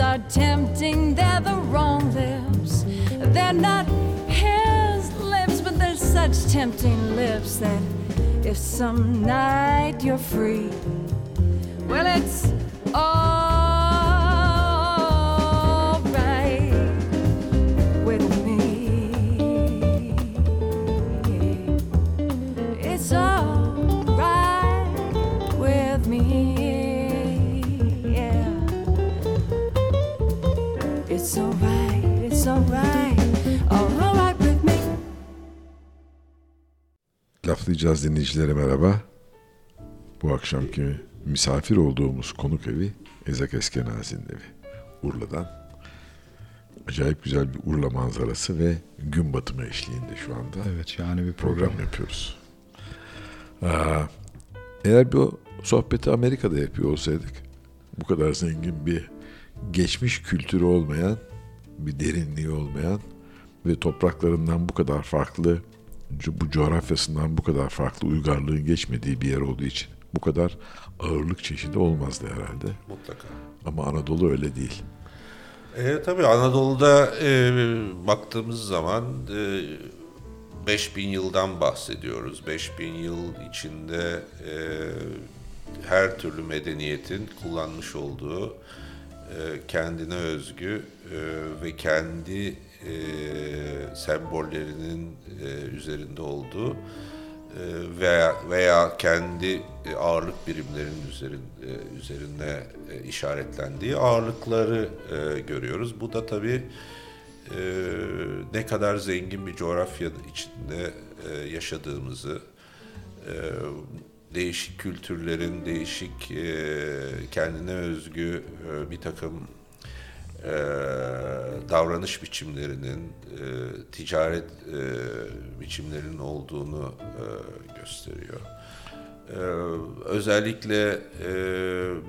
are tempting, they're the wrong lips. They're not his lips, but they're such tempting lips that if some night you're free, well, it's laflayacağız dinleyicilere merhaba. Bu akşamki misafir olduğumuz konuk evi Ezek Eskenazi'nin evi. Urla'dan. Acayip güzel bir Urla manzarası ve gün batımı eşliğinde şu anda Evet yani bir program. program yapıyoruz. Aa, eğer bu sohbeti Amerika'da yapıyor olsaydık bu kadar zengin bir geçmiş kültürü olmayan, bir derinliği olmayan ve topraklarından bu kadar farklı, bu coğrafyasından bu kadar farklı uygarlığın geçmediği bir yer olduğu için bu kadar ağırlık çeşidi olmazdı herhalde. Mutlaka. Ama Anadolu öyle değil. E, tabii Anadolu'da e, baktığımız zaman e, 5000 yıldan bahsediyoruz. 5000 yıl içinde e, her türlü medeniyetin kullanmış olduğu e, kendine özgü e, ve kendi e, sembollerinin e, üzerinde olduğu e, veya veya kendi e, ağırlık birimlerinin üzerin, e, üzerine e, işaretlendiği ağırlıkları e, görüyoruz. Bu da tabii e, ne kadar zengin bir coğrafya içinde e, yaşadığımızı, e, değişik kültürlerin, değişik e, kendine özgü e, bir takım e, davranış biçimlerinin, e, ticaret e, biçimlerinin olduğunu e, gösteriyor. E, özellikle e,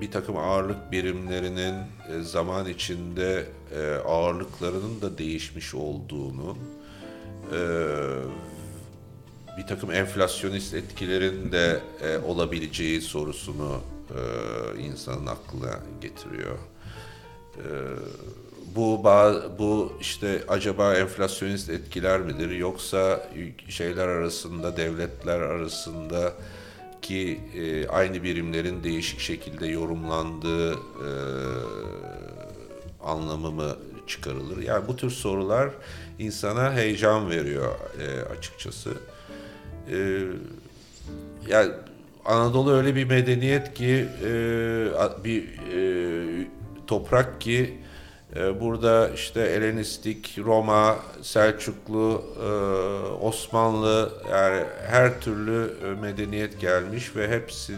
bir takım ağırlık birimlerinin e, zaman içinde e, ağırlıklarının da değişmiş olduğunu, e, bir takım enflasyonist etkilerin de e, olabileceği sorusunu e, insanın aklına getiriyor. E, bu bu işte acaba enflasyonist etkiler midir yoksa şeyler arasında devletler arasında ki e, aynı birimlerin değişik şekilde yorumlandığı e, anlamı mı çıkarılır? Yani bu tür sorular insana heyecan veriyor e, açıkçası. E, yani Anadolu öyle bir medeniyet ki e, bir e, toprak ki e, burada işte Helenistik, Roma, Selçuklu, e, Osmanlı yani her türlü e, medeniyet gelmiş ve hepsi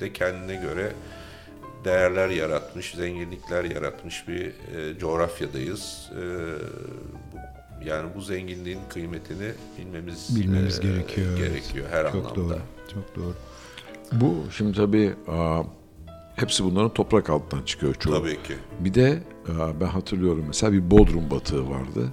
de kendine göre değerler yaratmış, zenginlikler yaratmış bir coğrafyadayız. Yani bu zenginliğin kıymetini bilmemiz, Bilmemiz e, gerekiyor. gerekiyor her Çok anlamda. doğru. Çok doğru. Bu şimdi tabii hepsi bunların toprak altından çıkıyor çoğu. Tabii ki. Bir de aa, ben hatırlıyorum mesela bir Bodrum batığı vardı.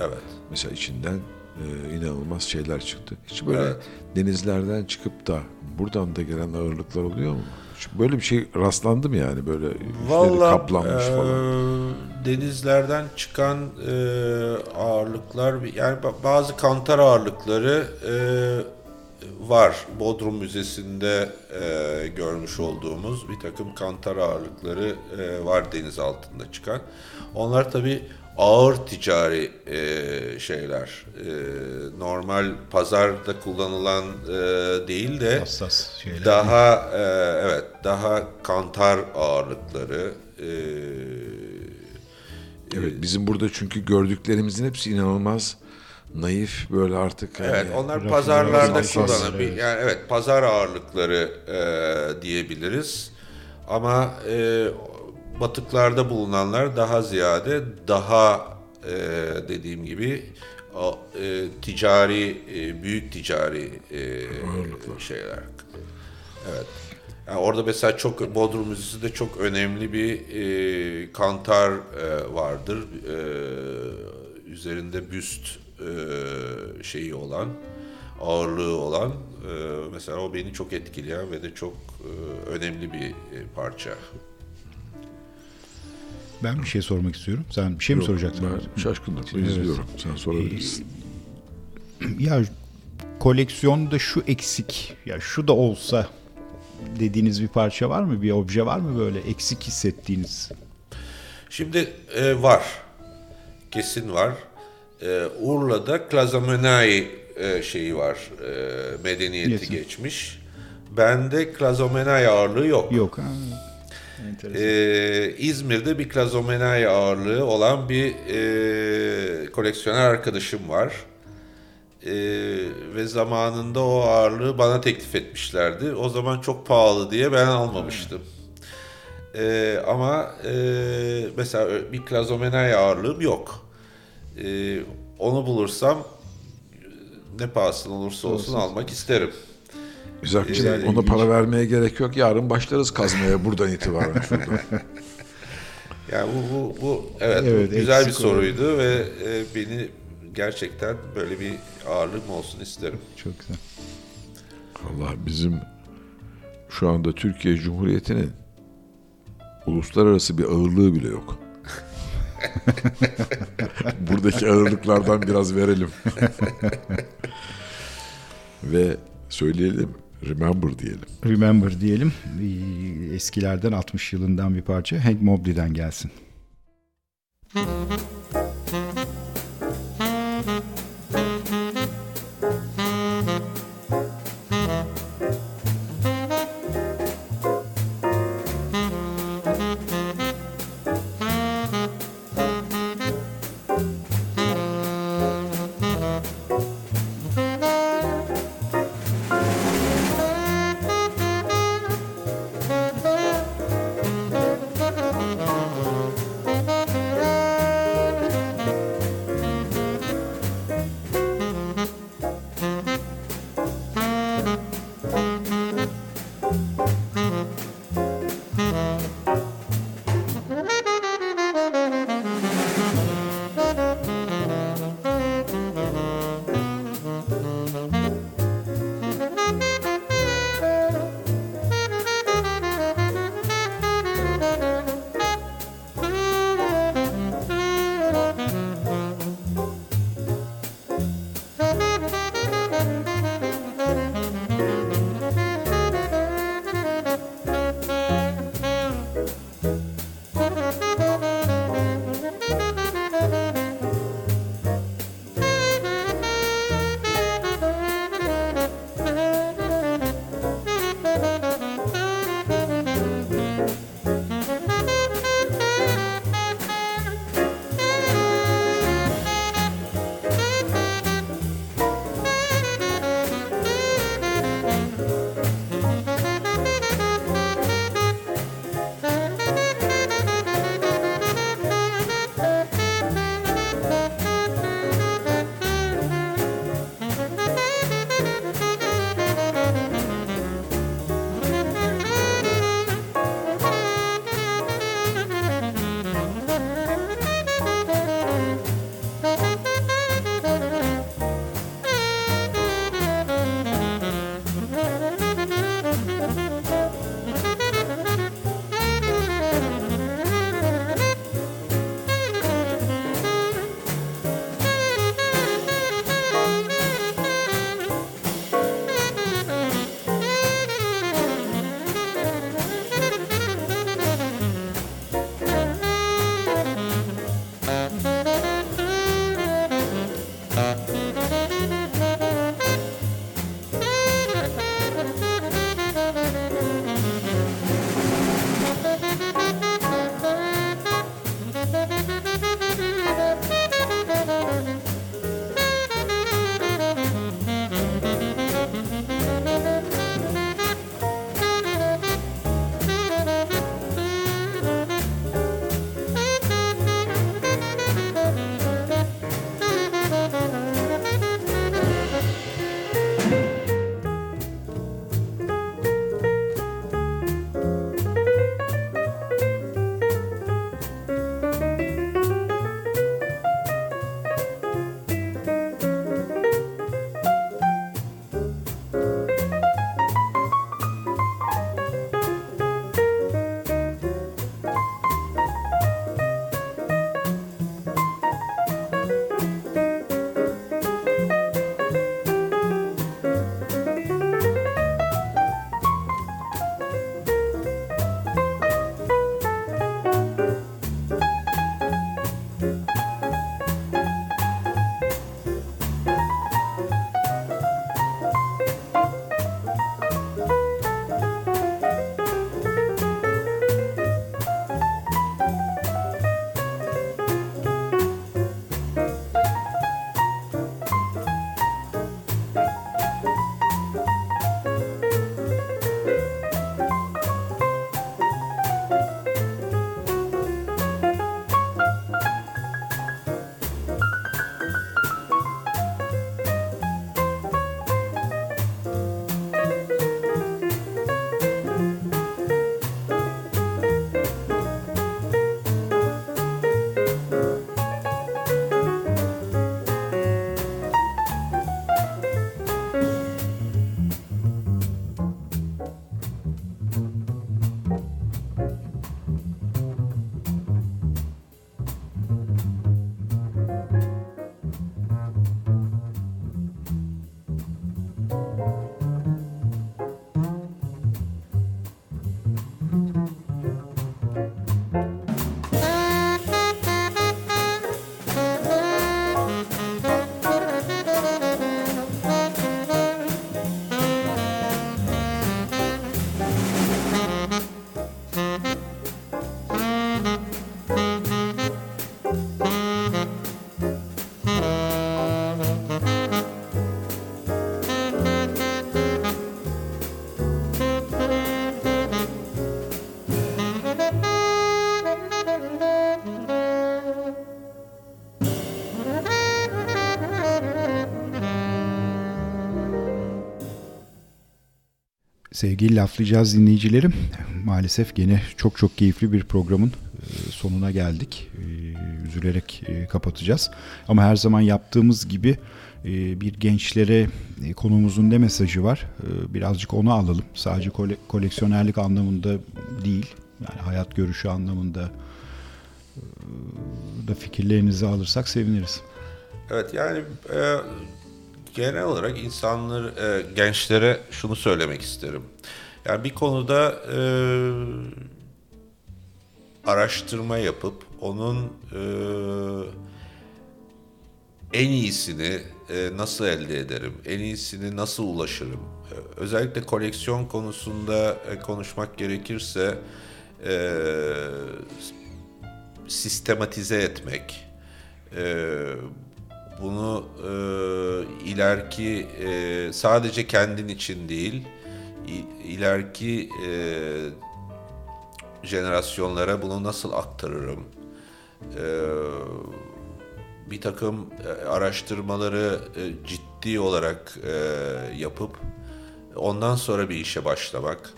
Evet. Mesela içinden e, inanılmaz şeyler çıktı. Hiç böyle Evet. denizlerden çıkıp da buradan da gelen ağırlıklar oluyor mu? Hiç böyle bir şey rastlandı mı yani böyle Vallahi kaplanmış eee, falan? denizlerden çıkan eee, ağırlıklar yani ba- bazı kantar ağırlıkları eee, var. Bodrum Müzesi'nde eee, görmüş olduğumuz bir takım kantar ağırlıkları eee, var deniz altında çıkan. Onlar tabii ağır ticari eee, şeyler. Eee, normal pazarda kullanılan eee, değil de Hassas şeyler. daha e, evet daha kantar ağırlıkları e, Evet bizim burada çünkü gördüklerimizin hepsi inanılmaz naif böyle artık. evet yani onlar pazarlarda kullanılan evet. yani evet pazar ağırlıkları e, diyebiliriz ama e, batıklarda bulunanlar daha ziyade daha e, dediğim gibi o, e, ticari e, büyük ticari e, şeyler Evet. Yani orada mesela çok Bodrum Müzesi'nde çok önemli bir e, kantar e, vardır. E, üzerinde büst e, şeyi olan, ağırlığı olan. E, mesela o beni çok etkileyen ve de çok e, önemli bir parça. Ben bir şey sormak istiyorum. Sen bir şey mi Yok, soracaksın? Ben şaşkınlıkla Evet. izliyorum. Sen sorabilirsin. Ya koleksiyonda şu eksik, ya şu da olsa dediğiniz bir parça var mı? Bir obje var mı böyle eksik hissettiğiniz? Şimdi e, var. Kesin var. E, Urla'da Klazamenai e, şeyi var. E, medeniyeti Yesin. geçmiş. Bende Klazamenai ağırlığı yok. Yok. Ha. Ee, İzmir'de bir Klazomenai ağırlığı olan bir e, koleksiyoner arkadaşım var. E, ve zamanında o ağırlığı bana teklif etmişlerdi. O zaman çok pahalı diye ben almamıştım. E, ama e, mesela bir klazomenay ağırlığım yok. E, onu bulursam ne pahasına olursa olsun almak isterim. İzakçı Yani ona ilginç. para vermeye gerek yok. Yarın başlarız kazmaya buradan itibaren şurada. Yani bu, bu, bu evet, bu Evet, güzel bir eksik soruydu ve e, beni gerçekten böyle bir ağırlığım olsun isterim. Çok güzel. Allah bizim şu anda Türkiye Cumhuriyeti'nin uluslararası bir ağırlığı bile yok. Buradaki ağırlıklardan biraz verelim. Ve söyleyelim, remember diyelim. Remember diyelim. Eskilerden 60 yılından bir parça. Hank Mobley'den gelsin. Sevgili laflayacağız dinleyicilerim. Maalesef gene çok çok keyifli bir programın e, sonuna geldik. E, üzülerek e, kapatacağız. Ama her zaman yaptığımız gibi bir gençlere konumuzun ne mesajı var? Birazcık onu alalım. Sadece kole koleksiyonerlik anlamında değil. Yani hayat görüşü anlamında da fikirlerinizi alırsak seviniriz. Evet yani e, genel olarak insanlar, e, gençlere şunu söylemek isterim. Yani bir konuda e, araştırma yapıp onun e, en iyisini e, nasıl elde ederim, en iyisini nasıl ulaşırım? E, özellikle koleksiyon konusunda e, konuşmak gerekirse e, sistematize etmek, e, bunu e, ileriki e, sadece kendin için değil, ileriki e, jenerasyonlara bunu nasıl aktarırım? E, bir takım e, araştırmaları e, ciddi olarak e, yapıp ondan sonra bir işe başlamak.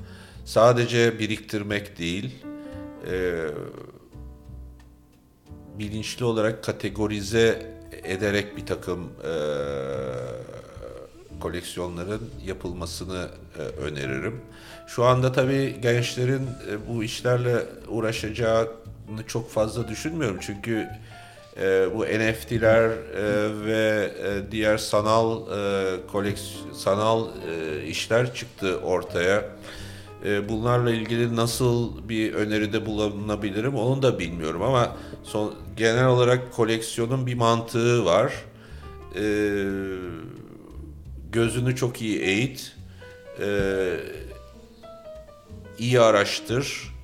Sadece biriktirmek değil, e, bilinçli olarak kategorize ederek bir takım e, koleksiyonların yapılmasını e, öneririm. Şu anda tabii gençlerin e, bu işlerle uğraşacağını çok fazla düşünmüyorum çünkü e, bu NFT'ler e, ve e, diğer sanal e, koleksiyon sanal e, işler çıktı ortaya. E, bunlarla ilgili nasıl bir öneride bulunabilirim onu da bilmiyorum ama son, genel olarak koleksiyonun bir mantığı var. E, gözünü çok iyi eğit, e, iyi araştır,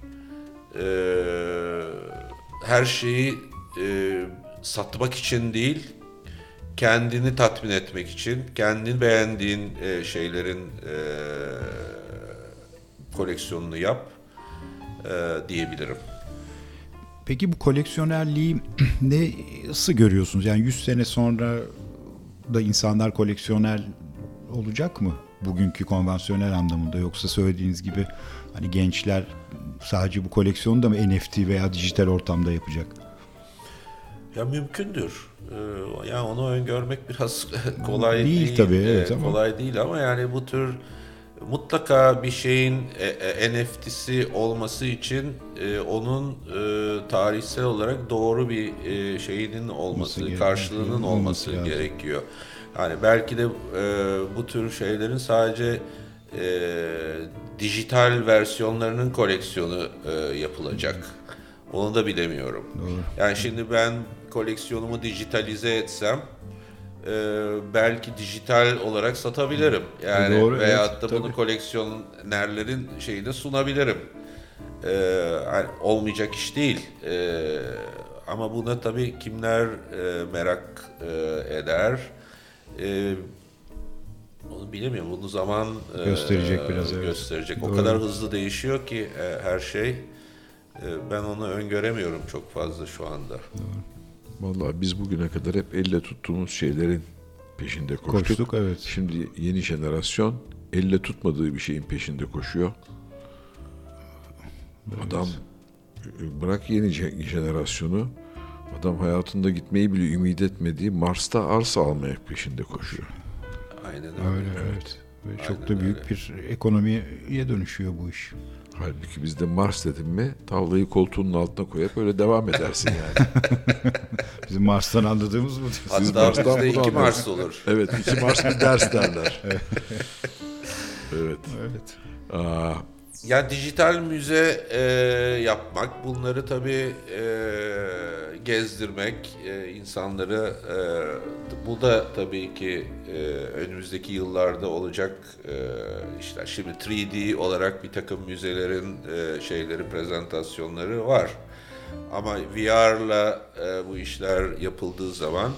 e, her şeyi e, satmak için değil, kendini tatmin etmek için, kendini beğendiğin e, şeylerin e, koleksiyonunu yap e, diyebilirim. Peki bu koleksiyonerliği ne nasıl görüyorsunuz? Yani 100 sene sonra da insanlar koleksiyoner olacak mı? Bugünkü konvansiyonel anlamında yoksa söylediğiniz gibi hani gençler sadece bu koleksiyonu da mı NFT veya dijital ortamda yapacak? Ya mümkündür. Ee, yani onu öngörmek biraz kolay değil. Değil tabii evet ama. Kolay değil ama yani bu tür mutlaka bir şeyin e, e, NFT'si olması için e, onun tarihsel olarak doğru bir şeyinin olması, Nasıl karşılığının olması, olması gerekiyor. Yani belki de bu tür şeylerin sadece e, dijital versiyonlarının koleksiyonu e, yapılacak. Onu da bilemiyorum. Doğru. Yani şimdi ben koleksiyonumu dijitalize etsem e, belki dijital olarak satabilirim. Yani Doğru, veyahut evet, da tabii. bunu koleksiyonerlerin şeyine sunabilirim. E, yani olmayacak iş değil. E, ama buna tabii kimler e, merak e, eder? E, onu bilemiyorum. Bunu zaman e, gösterecek e, biraz. Evet. Gösterecek. Doğru. O kadar hızlı değişiyor ki e, her şey. E, ben onu öngöremiyorum çok fazla şu anda. Doğru. Vallahi biz bugüne kadar hep elle tuttuğumuz şeylerin peşinde koştuk. Koştuk evet. Şimdi yeni jenerasyon elle tutmadığı bir şeyin peşinde koşuyor. Evet. Adam bırak yeni jenerasyonu adam hayatında gitmeyi bile ümit etmediği Mars'ta arsa almaya peşinde koşuyor. Aynen öyle. öyle evet. Ve çok da büyük öyle. bir ekonomiye dönüşüyor bu iş. Halbuki bizde Mars dedim mi tavlayı koltuğunun altına koyup öyle devam edersin yani. Bizim Mars'tan anladığımız bu. Hatta Mars'tan bizde iki Mars olur. Evet iki Mars bir ders derler. evet. evet. evet. Aa, ya dijital müze e, yapmak, bunları tabii e, gezdirmek, e, insanları e, bu da tabii ki e, önümüzdeki yıllarda olacak e, işler. Şimdi 3D olarak bir takım müzelerin e, şeyleri, prezentasyonları var. Ama VR'la e, bu işler yapıldığı zaman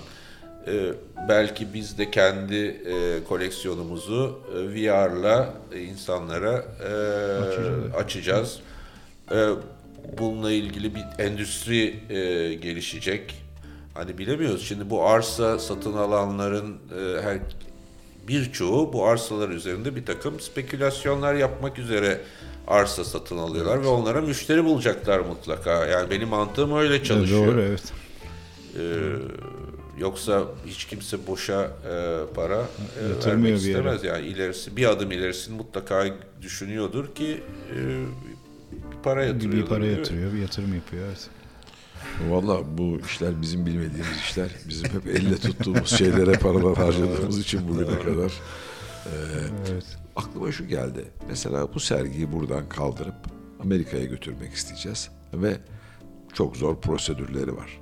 e, belki biz de kendi e, koleksiyonumuzu e, VR'la insanlara e, açacağız. açacağız. E, bununla ilgili bir endüstri e, gelişecek. Hani bilemiyoruz. Şimdi bu arsa satın alanların e, her birçoğu bu arsalar üzerinde bir takım spekülasyonlar yapmak üzere arsa satın alıyorlar ve onlara müşteri bulacaklar mutlaka. Yani benim mantığım öyle çalışıyor. Doğru evet. Ee, yoksa hiç kimse boşa e, para e, vermek istemez. Yani ilerisi bir adım ilerisini mutlaka düşünüyordur ki e, bir para yatırıyor. Bir para yatırıyor, bir yatırım yapıyor. Evet. Valla bu işler bizim bilmediğimiz işler. Bizim hep elle tuttuğumuz şeylere paralar harcadığımız için bugüne kadar. Ee, Evet. aklıma şu geldi. Mesela bu sergiyi buradan kaldırıp Amerika'ya götürmek isteyeceğiz. Ve çok zor prosedürleri var.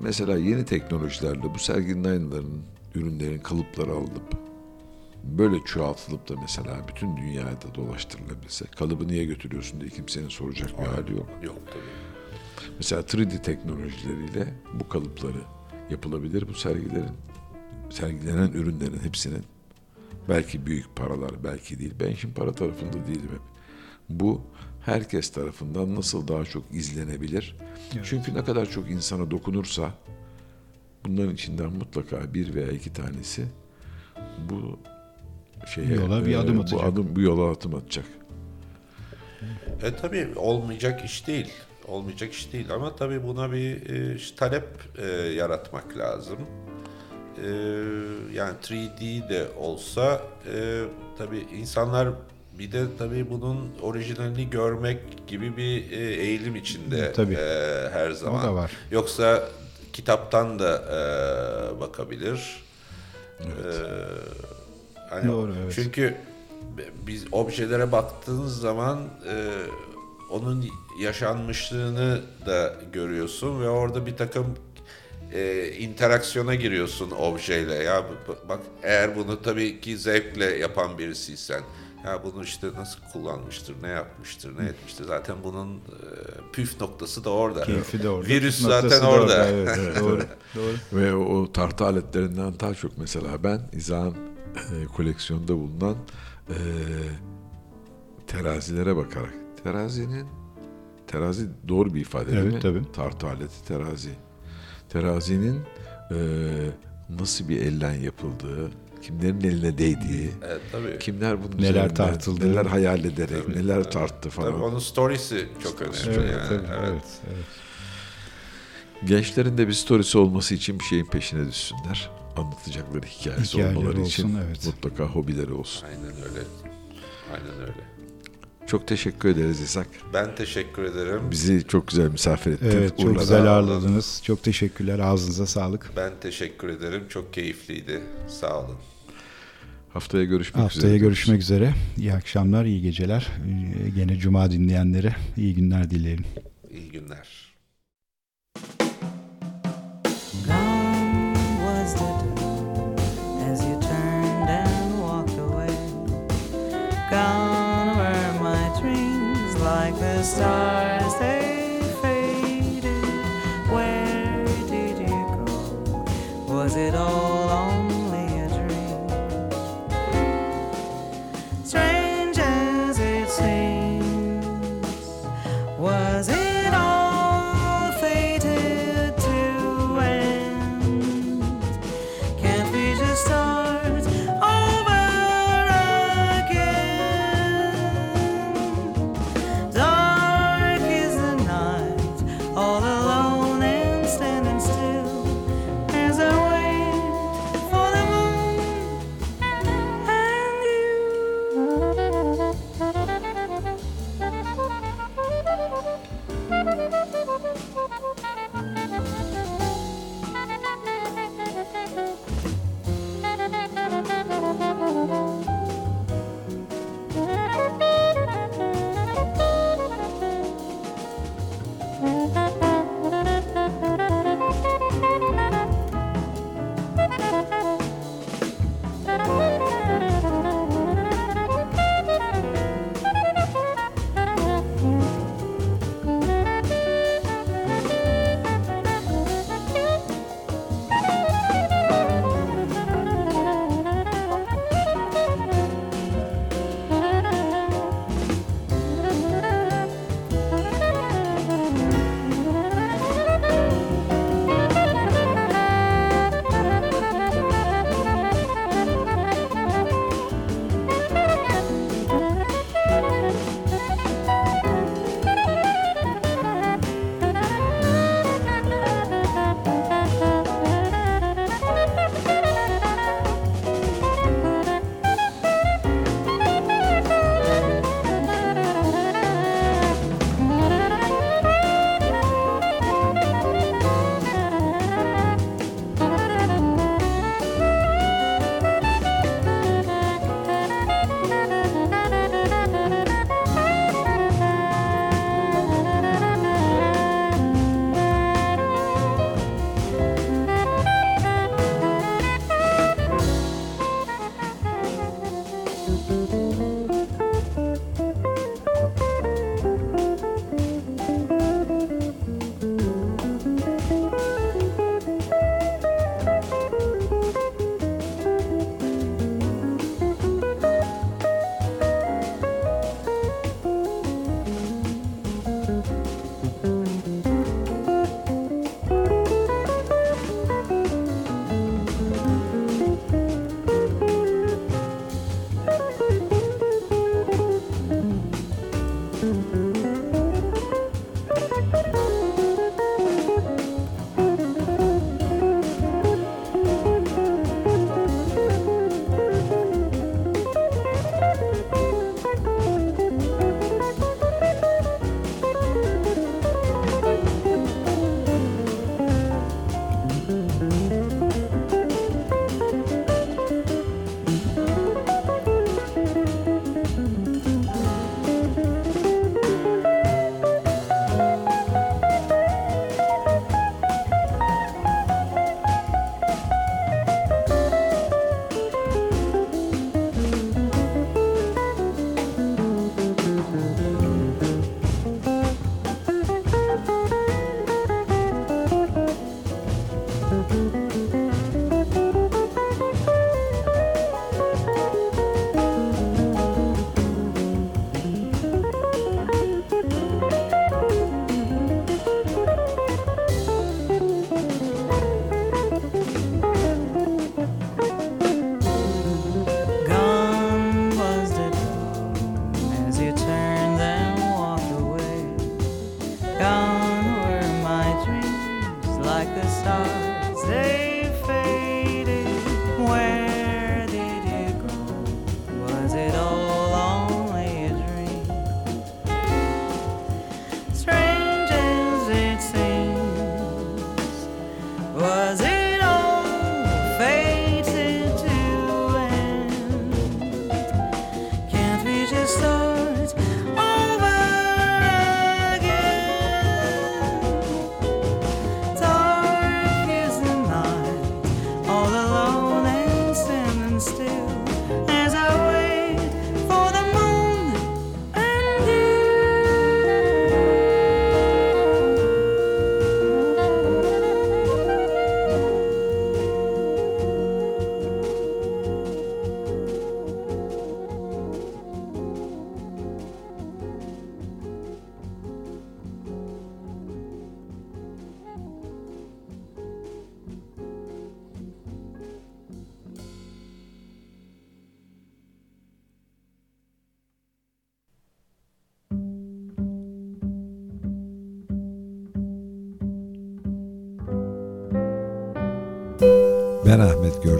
Mesela yeni teknolojilerle bu serginin aynılarının ürünlerin kalıpları alınıp böyle çoğaltılıp da mesela bütün dünyada dolaştırılabilse kalıbı niye götürüyorsun diye kimsenin soracak bir hali yok. Yok tabii. Mesela 3D teknolojileriyle bu kalıpları yapılabilir bu sergilerin. Sergilenen ürünlerin hepsinin belki büyük paralar belki değil. Ben şimdi para tarafında değilim hep. Bu herkes tarafından nasıl daha çok izlenebilir? Çünkü ne kadar çok insana dokunursa bunların içinden mutlaka bir veya iki tanesi bu şeye Yola bir adım bu atacak. adım bu yola adım atacak. E tabii olmayacak iş değil. Olmayacak iş değil ama tabii buna bir e, talep e, yaratmak lazım. E, yani 3D de olsa e, tabii insanlar bir de tabii bunun orijinalini görmek gibi bir e, eğilim içinde Tabii. e, her zaman. da var. Yoksa kitaptan da e, bakabilir. E, hani Doğru, evet. Çünkü biz objelere baktığınız zaman e, onun yaşanmışlığını da görüyorsun ve orada bir takım e, interaksiyona giriyorsun objeyle. Ya bak eğer bunu tabii ki zevkle yapan birisiysen ya bunu işte nasıl kullanmıştır, ne yapmıştır, ne etmiştir. Zaten bunun e, püf noktası da orada. Keyfi de orada. Virüs püf zaten da orada. Evet, evet, doğru. doğru. Ve o tartı aletlerinden daha çok mesela ben İzah'ın e, koleksiyonda bulunan e, terazilere bakarak terazinin terazi doğru bir ifade değil Evet, mi? tabii. Tartı aleti terazi. Terazinin e, nasıl bir elden yapıldığı, kimlerin eline değdiği, Evet, tabii. kimler bunun Neler üzerinden tartıldığı. neler hayal ederek, Tabii, neler tabii. tarttı falan. Tabii onun storiesi çok önemli. Evet, yani. tabii, evet. evet, evet. Gençlerin de bir storiesi olması için bir şeyin peşine düşsünler. Anlatacakları hikayesi Hikayeleri olmaları için olsun, evet. mutlaka hobileri olsun. Aynen öyle. Aynen öyle. Çok teşekkür ederiz İshak. Ben teşekkür ederim. Bizi çok güzel misafir ettin. Evet, çok Urla'da. güzel ağırladınız. Çok teşekkürler. Ağzınıza sağlık. Ben teşekkür ederim. Çok keyifliydi. Sağ olun. Haftaya görüşmek üzere. Haftaya görüşmek üzere. İyi akşamlar, iyi geceler. Ee, Gene Cuma dinleyenlere iyi günler dilerim. İyi günler. Gone was the day as you turned and walked away. Gone were my dreams like the stars